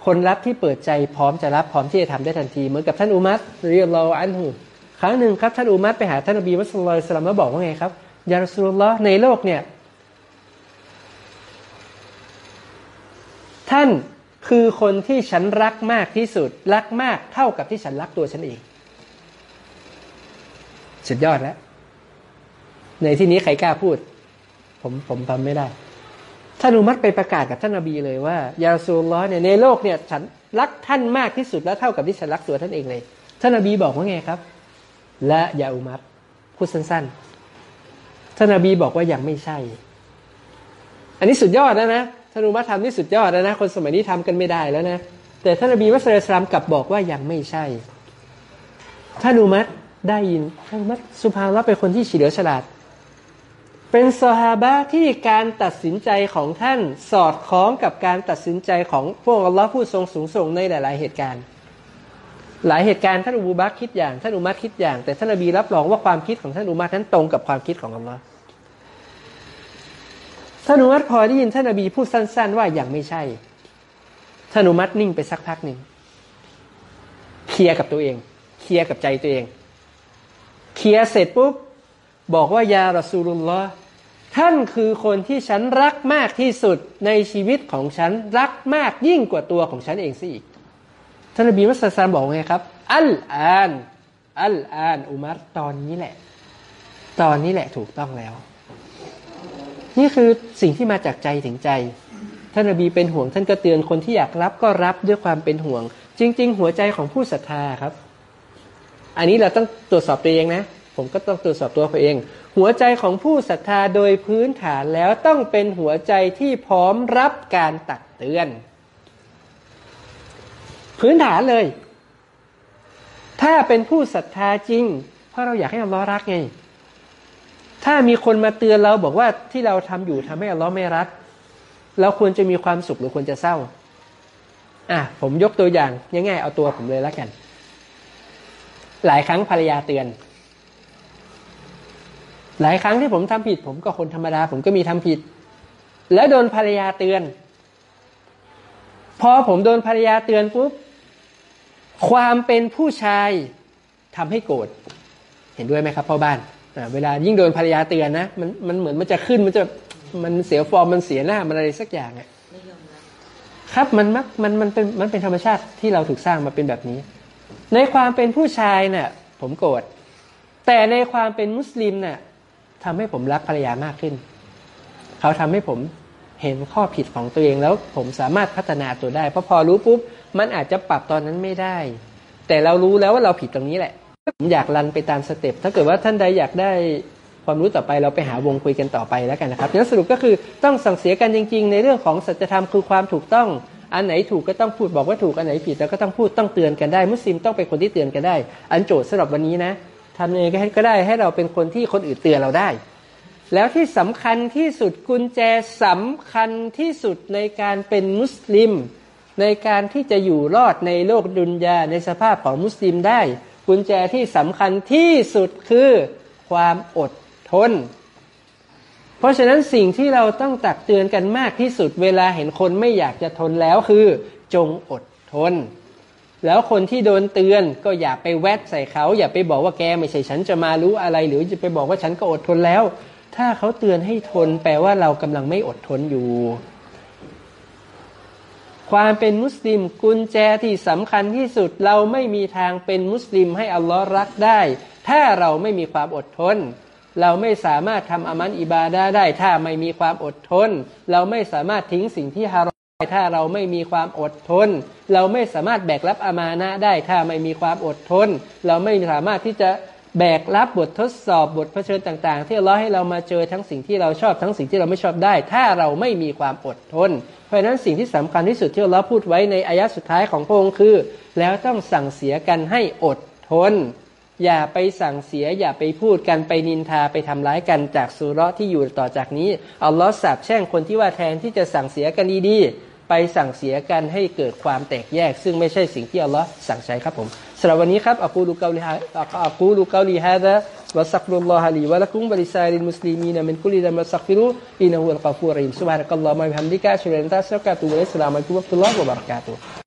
คนรับที่เปิดใจพร้อมจะรับพร้อมที่จะทำได้ทันที เหมือนกับท่านอุมัตเรียบเราอันหูครั้งหนึ่งครับท่านอุมัตไปหาท่านนบีมุสลิมสลามแล้วบอกว่าไงครับยารสุลลอในโลกเนี่ย ท่านคือคนที่ฉันรักมากที่สุด รักมากเท่ากับที่ฉันรักตัวฉันเองสุดยอดแล้วในที่นี้ใครกล้าพูด ผมผมทำไม่ได้ ท่านอุมัตไปประกาศกับท่านนบีเลยว่ายาซูลลอฮ์เนี่ยในโลกเนี่ยฉันรักท่านมากที่สุดและเท่ากับที่ฉันรักตัวท่านเองเลย ท่านนบีบอกว่าไงครับ และยาอุมัตพูดสั้นๆ ท่านนบีบอกว่ายังไม่ใช่ อันนี้สุดยอดแล้วนะท่านอุมัตทำนี่สุดยอดแล้วนะ คนสมัยนี้ทำกันไม่ได้แล้วนะ แต่ท่านนบีมุสลิมกลับบอกว่ายังไม่ใช่ ท่านอุมัตได้ยินท่านอุมัตสุภาพแล้วเป็นคนที่เฉลียวฉลาด เป็นซอฮาบะที่การตัดสินใจของท่านสอดคล้องกับการตัดสินใจของพวกอัลลอฮ์ผู้ทรงสูงส่งในหลาย ๆ เหตุการณ์ หลายเหตุการณ์ท่านอุบูบักคิดอย่าง ท่านอุมัตคิดอย่าง แต่ท่านนบีรับรองว่าความคิดของท่านอุมัตนั้นตรงกับความคิดของอัลลอฮ์ท่านอุมัตพอได้ยินท่านนบีพูดสั้น ๆ ว่าอย่างไม่ใช่ท่านอุมัตนิ่งไปสักพักหนึ่งเคลียร์กับตัวเองเคลียร์กับใจตัวเองเคลียร์เสร็จปุ๊บ บอกว่ายารอซูลุลลอฮ์ท่านคือคนที่ฉันรักมากที่สุดในชีวิตของฉันรักมากยิ่งกว่าตัวของฉันเองซะอีกท่านนบีมุสลิมบอกไงครับ อัลอาน อัลอานอุมัรตอนนี้แหละ ตอนนี้แหละถูกต้องแล้ว นี่คือสิ่งที่มาจากใจถึงใจ ท่านนบีเป็นห่วงท่านก็เตือนคนที่อยากรับก็รับด้วยความเป็นห่วง จริง ๆ หัวใจของผู้ศรัทธาครับ อันนี้เราต้องตรวจสอบตัวเองนะ ผมก็ต้องตรวจสอบตัวเอง หัวใจของผู้ศรัทธาโดยพื้นฐานแล้วต้องเป็นหัวใจที่พร้อมรับการตักเตือน พื้นฐานเลย ถ้าเป็นผู้ศรัทธาจริง เพราะเราอยากให้อัลลอฮ์รักไง ถ้ามีคนมาเตือนเราบอกว่าที่เราทำอยู่ทำให้อัลลอฮ์ไม่รัก เราควรจะมีความสุขหรือควรจะเศร้าอะผมยกตัวอย่างง่ายๆเอาตัวผมเลยแล้วกัน หลายครั้งภรรยาเตือน หลายครั้งที่ผมทำผิด ผมก็คนธรรมดา ผมก็มีทำผิด แล้วโดนภรรยาเตือน พอผมโดนภรรยาเตือนปุ๊บความเป็นผู้ชายทำให้โกรธเห็นด้วยไหมครับพ่อบ้านอ่าเวลายิ่งโดนภรรยาเตือนนะมันมันเหมือนมันจะขึ้นมันจะมันเสียฟอร์มมันเสียหน้ามันอะไรสักอย่างอะไม่ยอมรับครับมันมักมันมันเป็นมันเป็นธรรมชาติที่เราถูกสร้างมาเป็นแบบนี้ ในความเป็นผู้ชายเนี่ยผมโกรธแต่ในความเป็นมุสลิมเนี่ย ทำให้ผมรักภรรยามากขึ้น เขาทำให้ผมเห็นข้อผิดของตัวเองแล้วผมสามารถพัฒนาตัวได้ เพราะพอรู้ปุ๊บมันอาจจะปรับตอนนั้นไม่ได้ แต่เรารู้แล้วว่าเราผิดตรงนี้แหละ ผมอยากรันไปตามสเต็ปถ้าเกิดว่าท่านใดอยากได้ความรู้ต่อไปเราไปหาวงคุยกันต่อไปแล้วกันนะครับงั้นสรุปก็คือต้องสั่งเสียกันจริง ๆ ในเรื่องของสัจธรรมคือความถูกต้อง อันไหนถูกก็ต้องพูดบอกว่าถูกอันไหนผิดแล้วก็ต้องพูดต้องเตือนกันได้ มุสลิมต้องเป็นคนที่เตือนกันได้ อันโจทย์สำหรับวันนี้นะ ทำยังไงก็ได้ให้เราเป็นคนที่คนอื่นเตือนเราได้ แล้วที่สำคัญที่สุดกุญแจสำคัญที่สุดในการเป็นมุสลิม ในการที่จะอยู่รอดในโลกดุนยาในสภาพของมุสลิมได้ กุญแจที่สำคัญที่สุดคือความอดทน เพราะฉะนั้นสิ่งที่เราต้องตักเตือนกันมากที่สุดเวลาเห็นคนไม่อยากจะทนแล้วคือ จงอดทน แล้วคนที่โดนเตือนก็อย่าไปแวดใส่เขา อย่าไปบอกว่าแกไม่ใช่ฉันจะมารู้อะไร หรือจะไปบอกว่าฉันก็อดทนแล้ว ถ้าเขาเตือนให้ทน แปลว่าเรากำลังไม่อดทนอยู่ ความเป็นมุสลิมกุญแจที่สำคัญที่สุดเราไม่มีทางเป็นมุสลิมให้อัลลอฮ์รักได้ ถ้าเราไม่มีความอดทน เราไม่สามารถทำอามันอิบาดาได้ ถ้าไม่มีความอดทน เราไม่สามารถทิ้งสิ่งที่ฮาร ถ้าเราไม่มีความอดทน เราไม่สามารถแบกรับอามานะได้ถ้าไม่มีความอดทน เราไม่สามารถที่จะแบกรับบททดสอบบทเผชิญต่างๆ ที่เลาะให้เรามาเจอทั้งสิ่งที่เราชอบทั้งสิ่งที่เราไม่ชอบได้ ถ้าเราไม่มีความอดทน เพราะฉะนั้นสิ่งที่สำคัญที่สุดที่เลาพูดไว้ในอายะสุดท้ายของพระองค์คือ แล้วต้องสั่งเสียกันให้อดทน อย่าไปสั่งเสียอย่าไปพูดกันไปนินทาไปทำร้ายกันจากสุระที่อยู่ต่อจากนี้อัลลอฮ์สาบแช่งคนที่ว่าแทนที่จะสั่งเสียกันดีๆ ไปสั่งเสียกันให้เกิดความแตกแยก ซึ่งไม่ใช่สิ่งที่อัลลอฮ์สั่งใช้ครับผมสำหรับวันนี้ครับอักูลูกาลีฮะอักูลูกาลีฮะดะวะสักรุลลอฮะลีวะลักุมบริซารินมุสลิมีนมินกุลิดะมัสซักฟิรุอินะฮุลกาฟูริมซุบฮานะกัลลอฮ์มะบิฮัมดิกะชฮะอัลลอฮุลลาอิลาฮะตุวะอะลัยฮิสลามุอะลัยกุมวะตุลลอฮ์วะบารักาตุ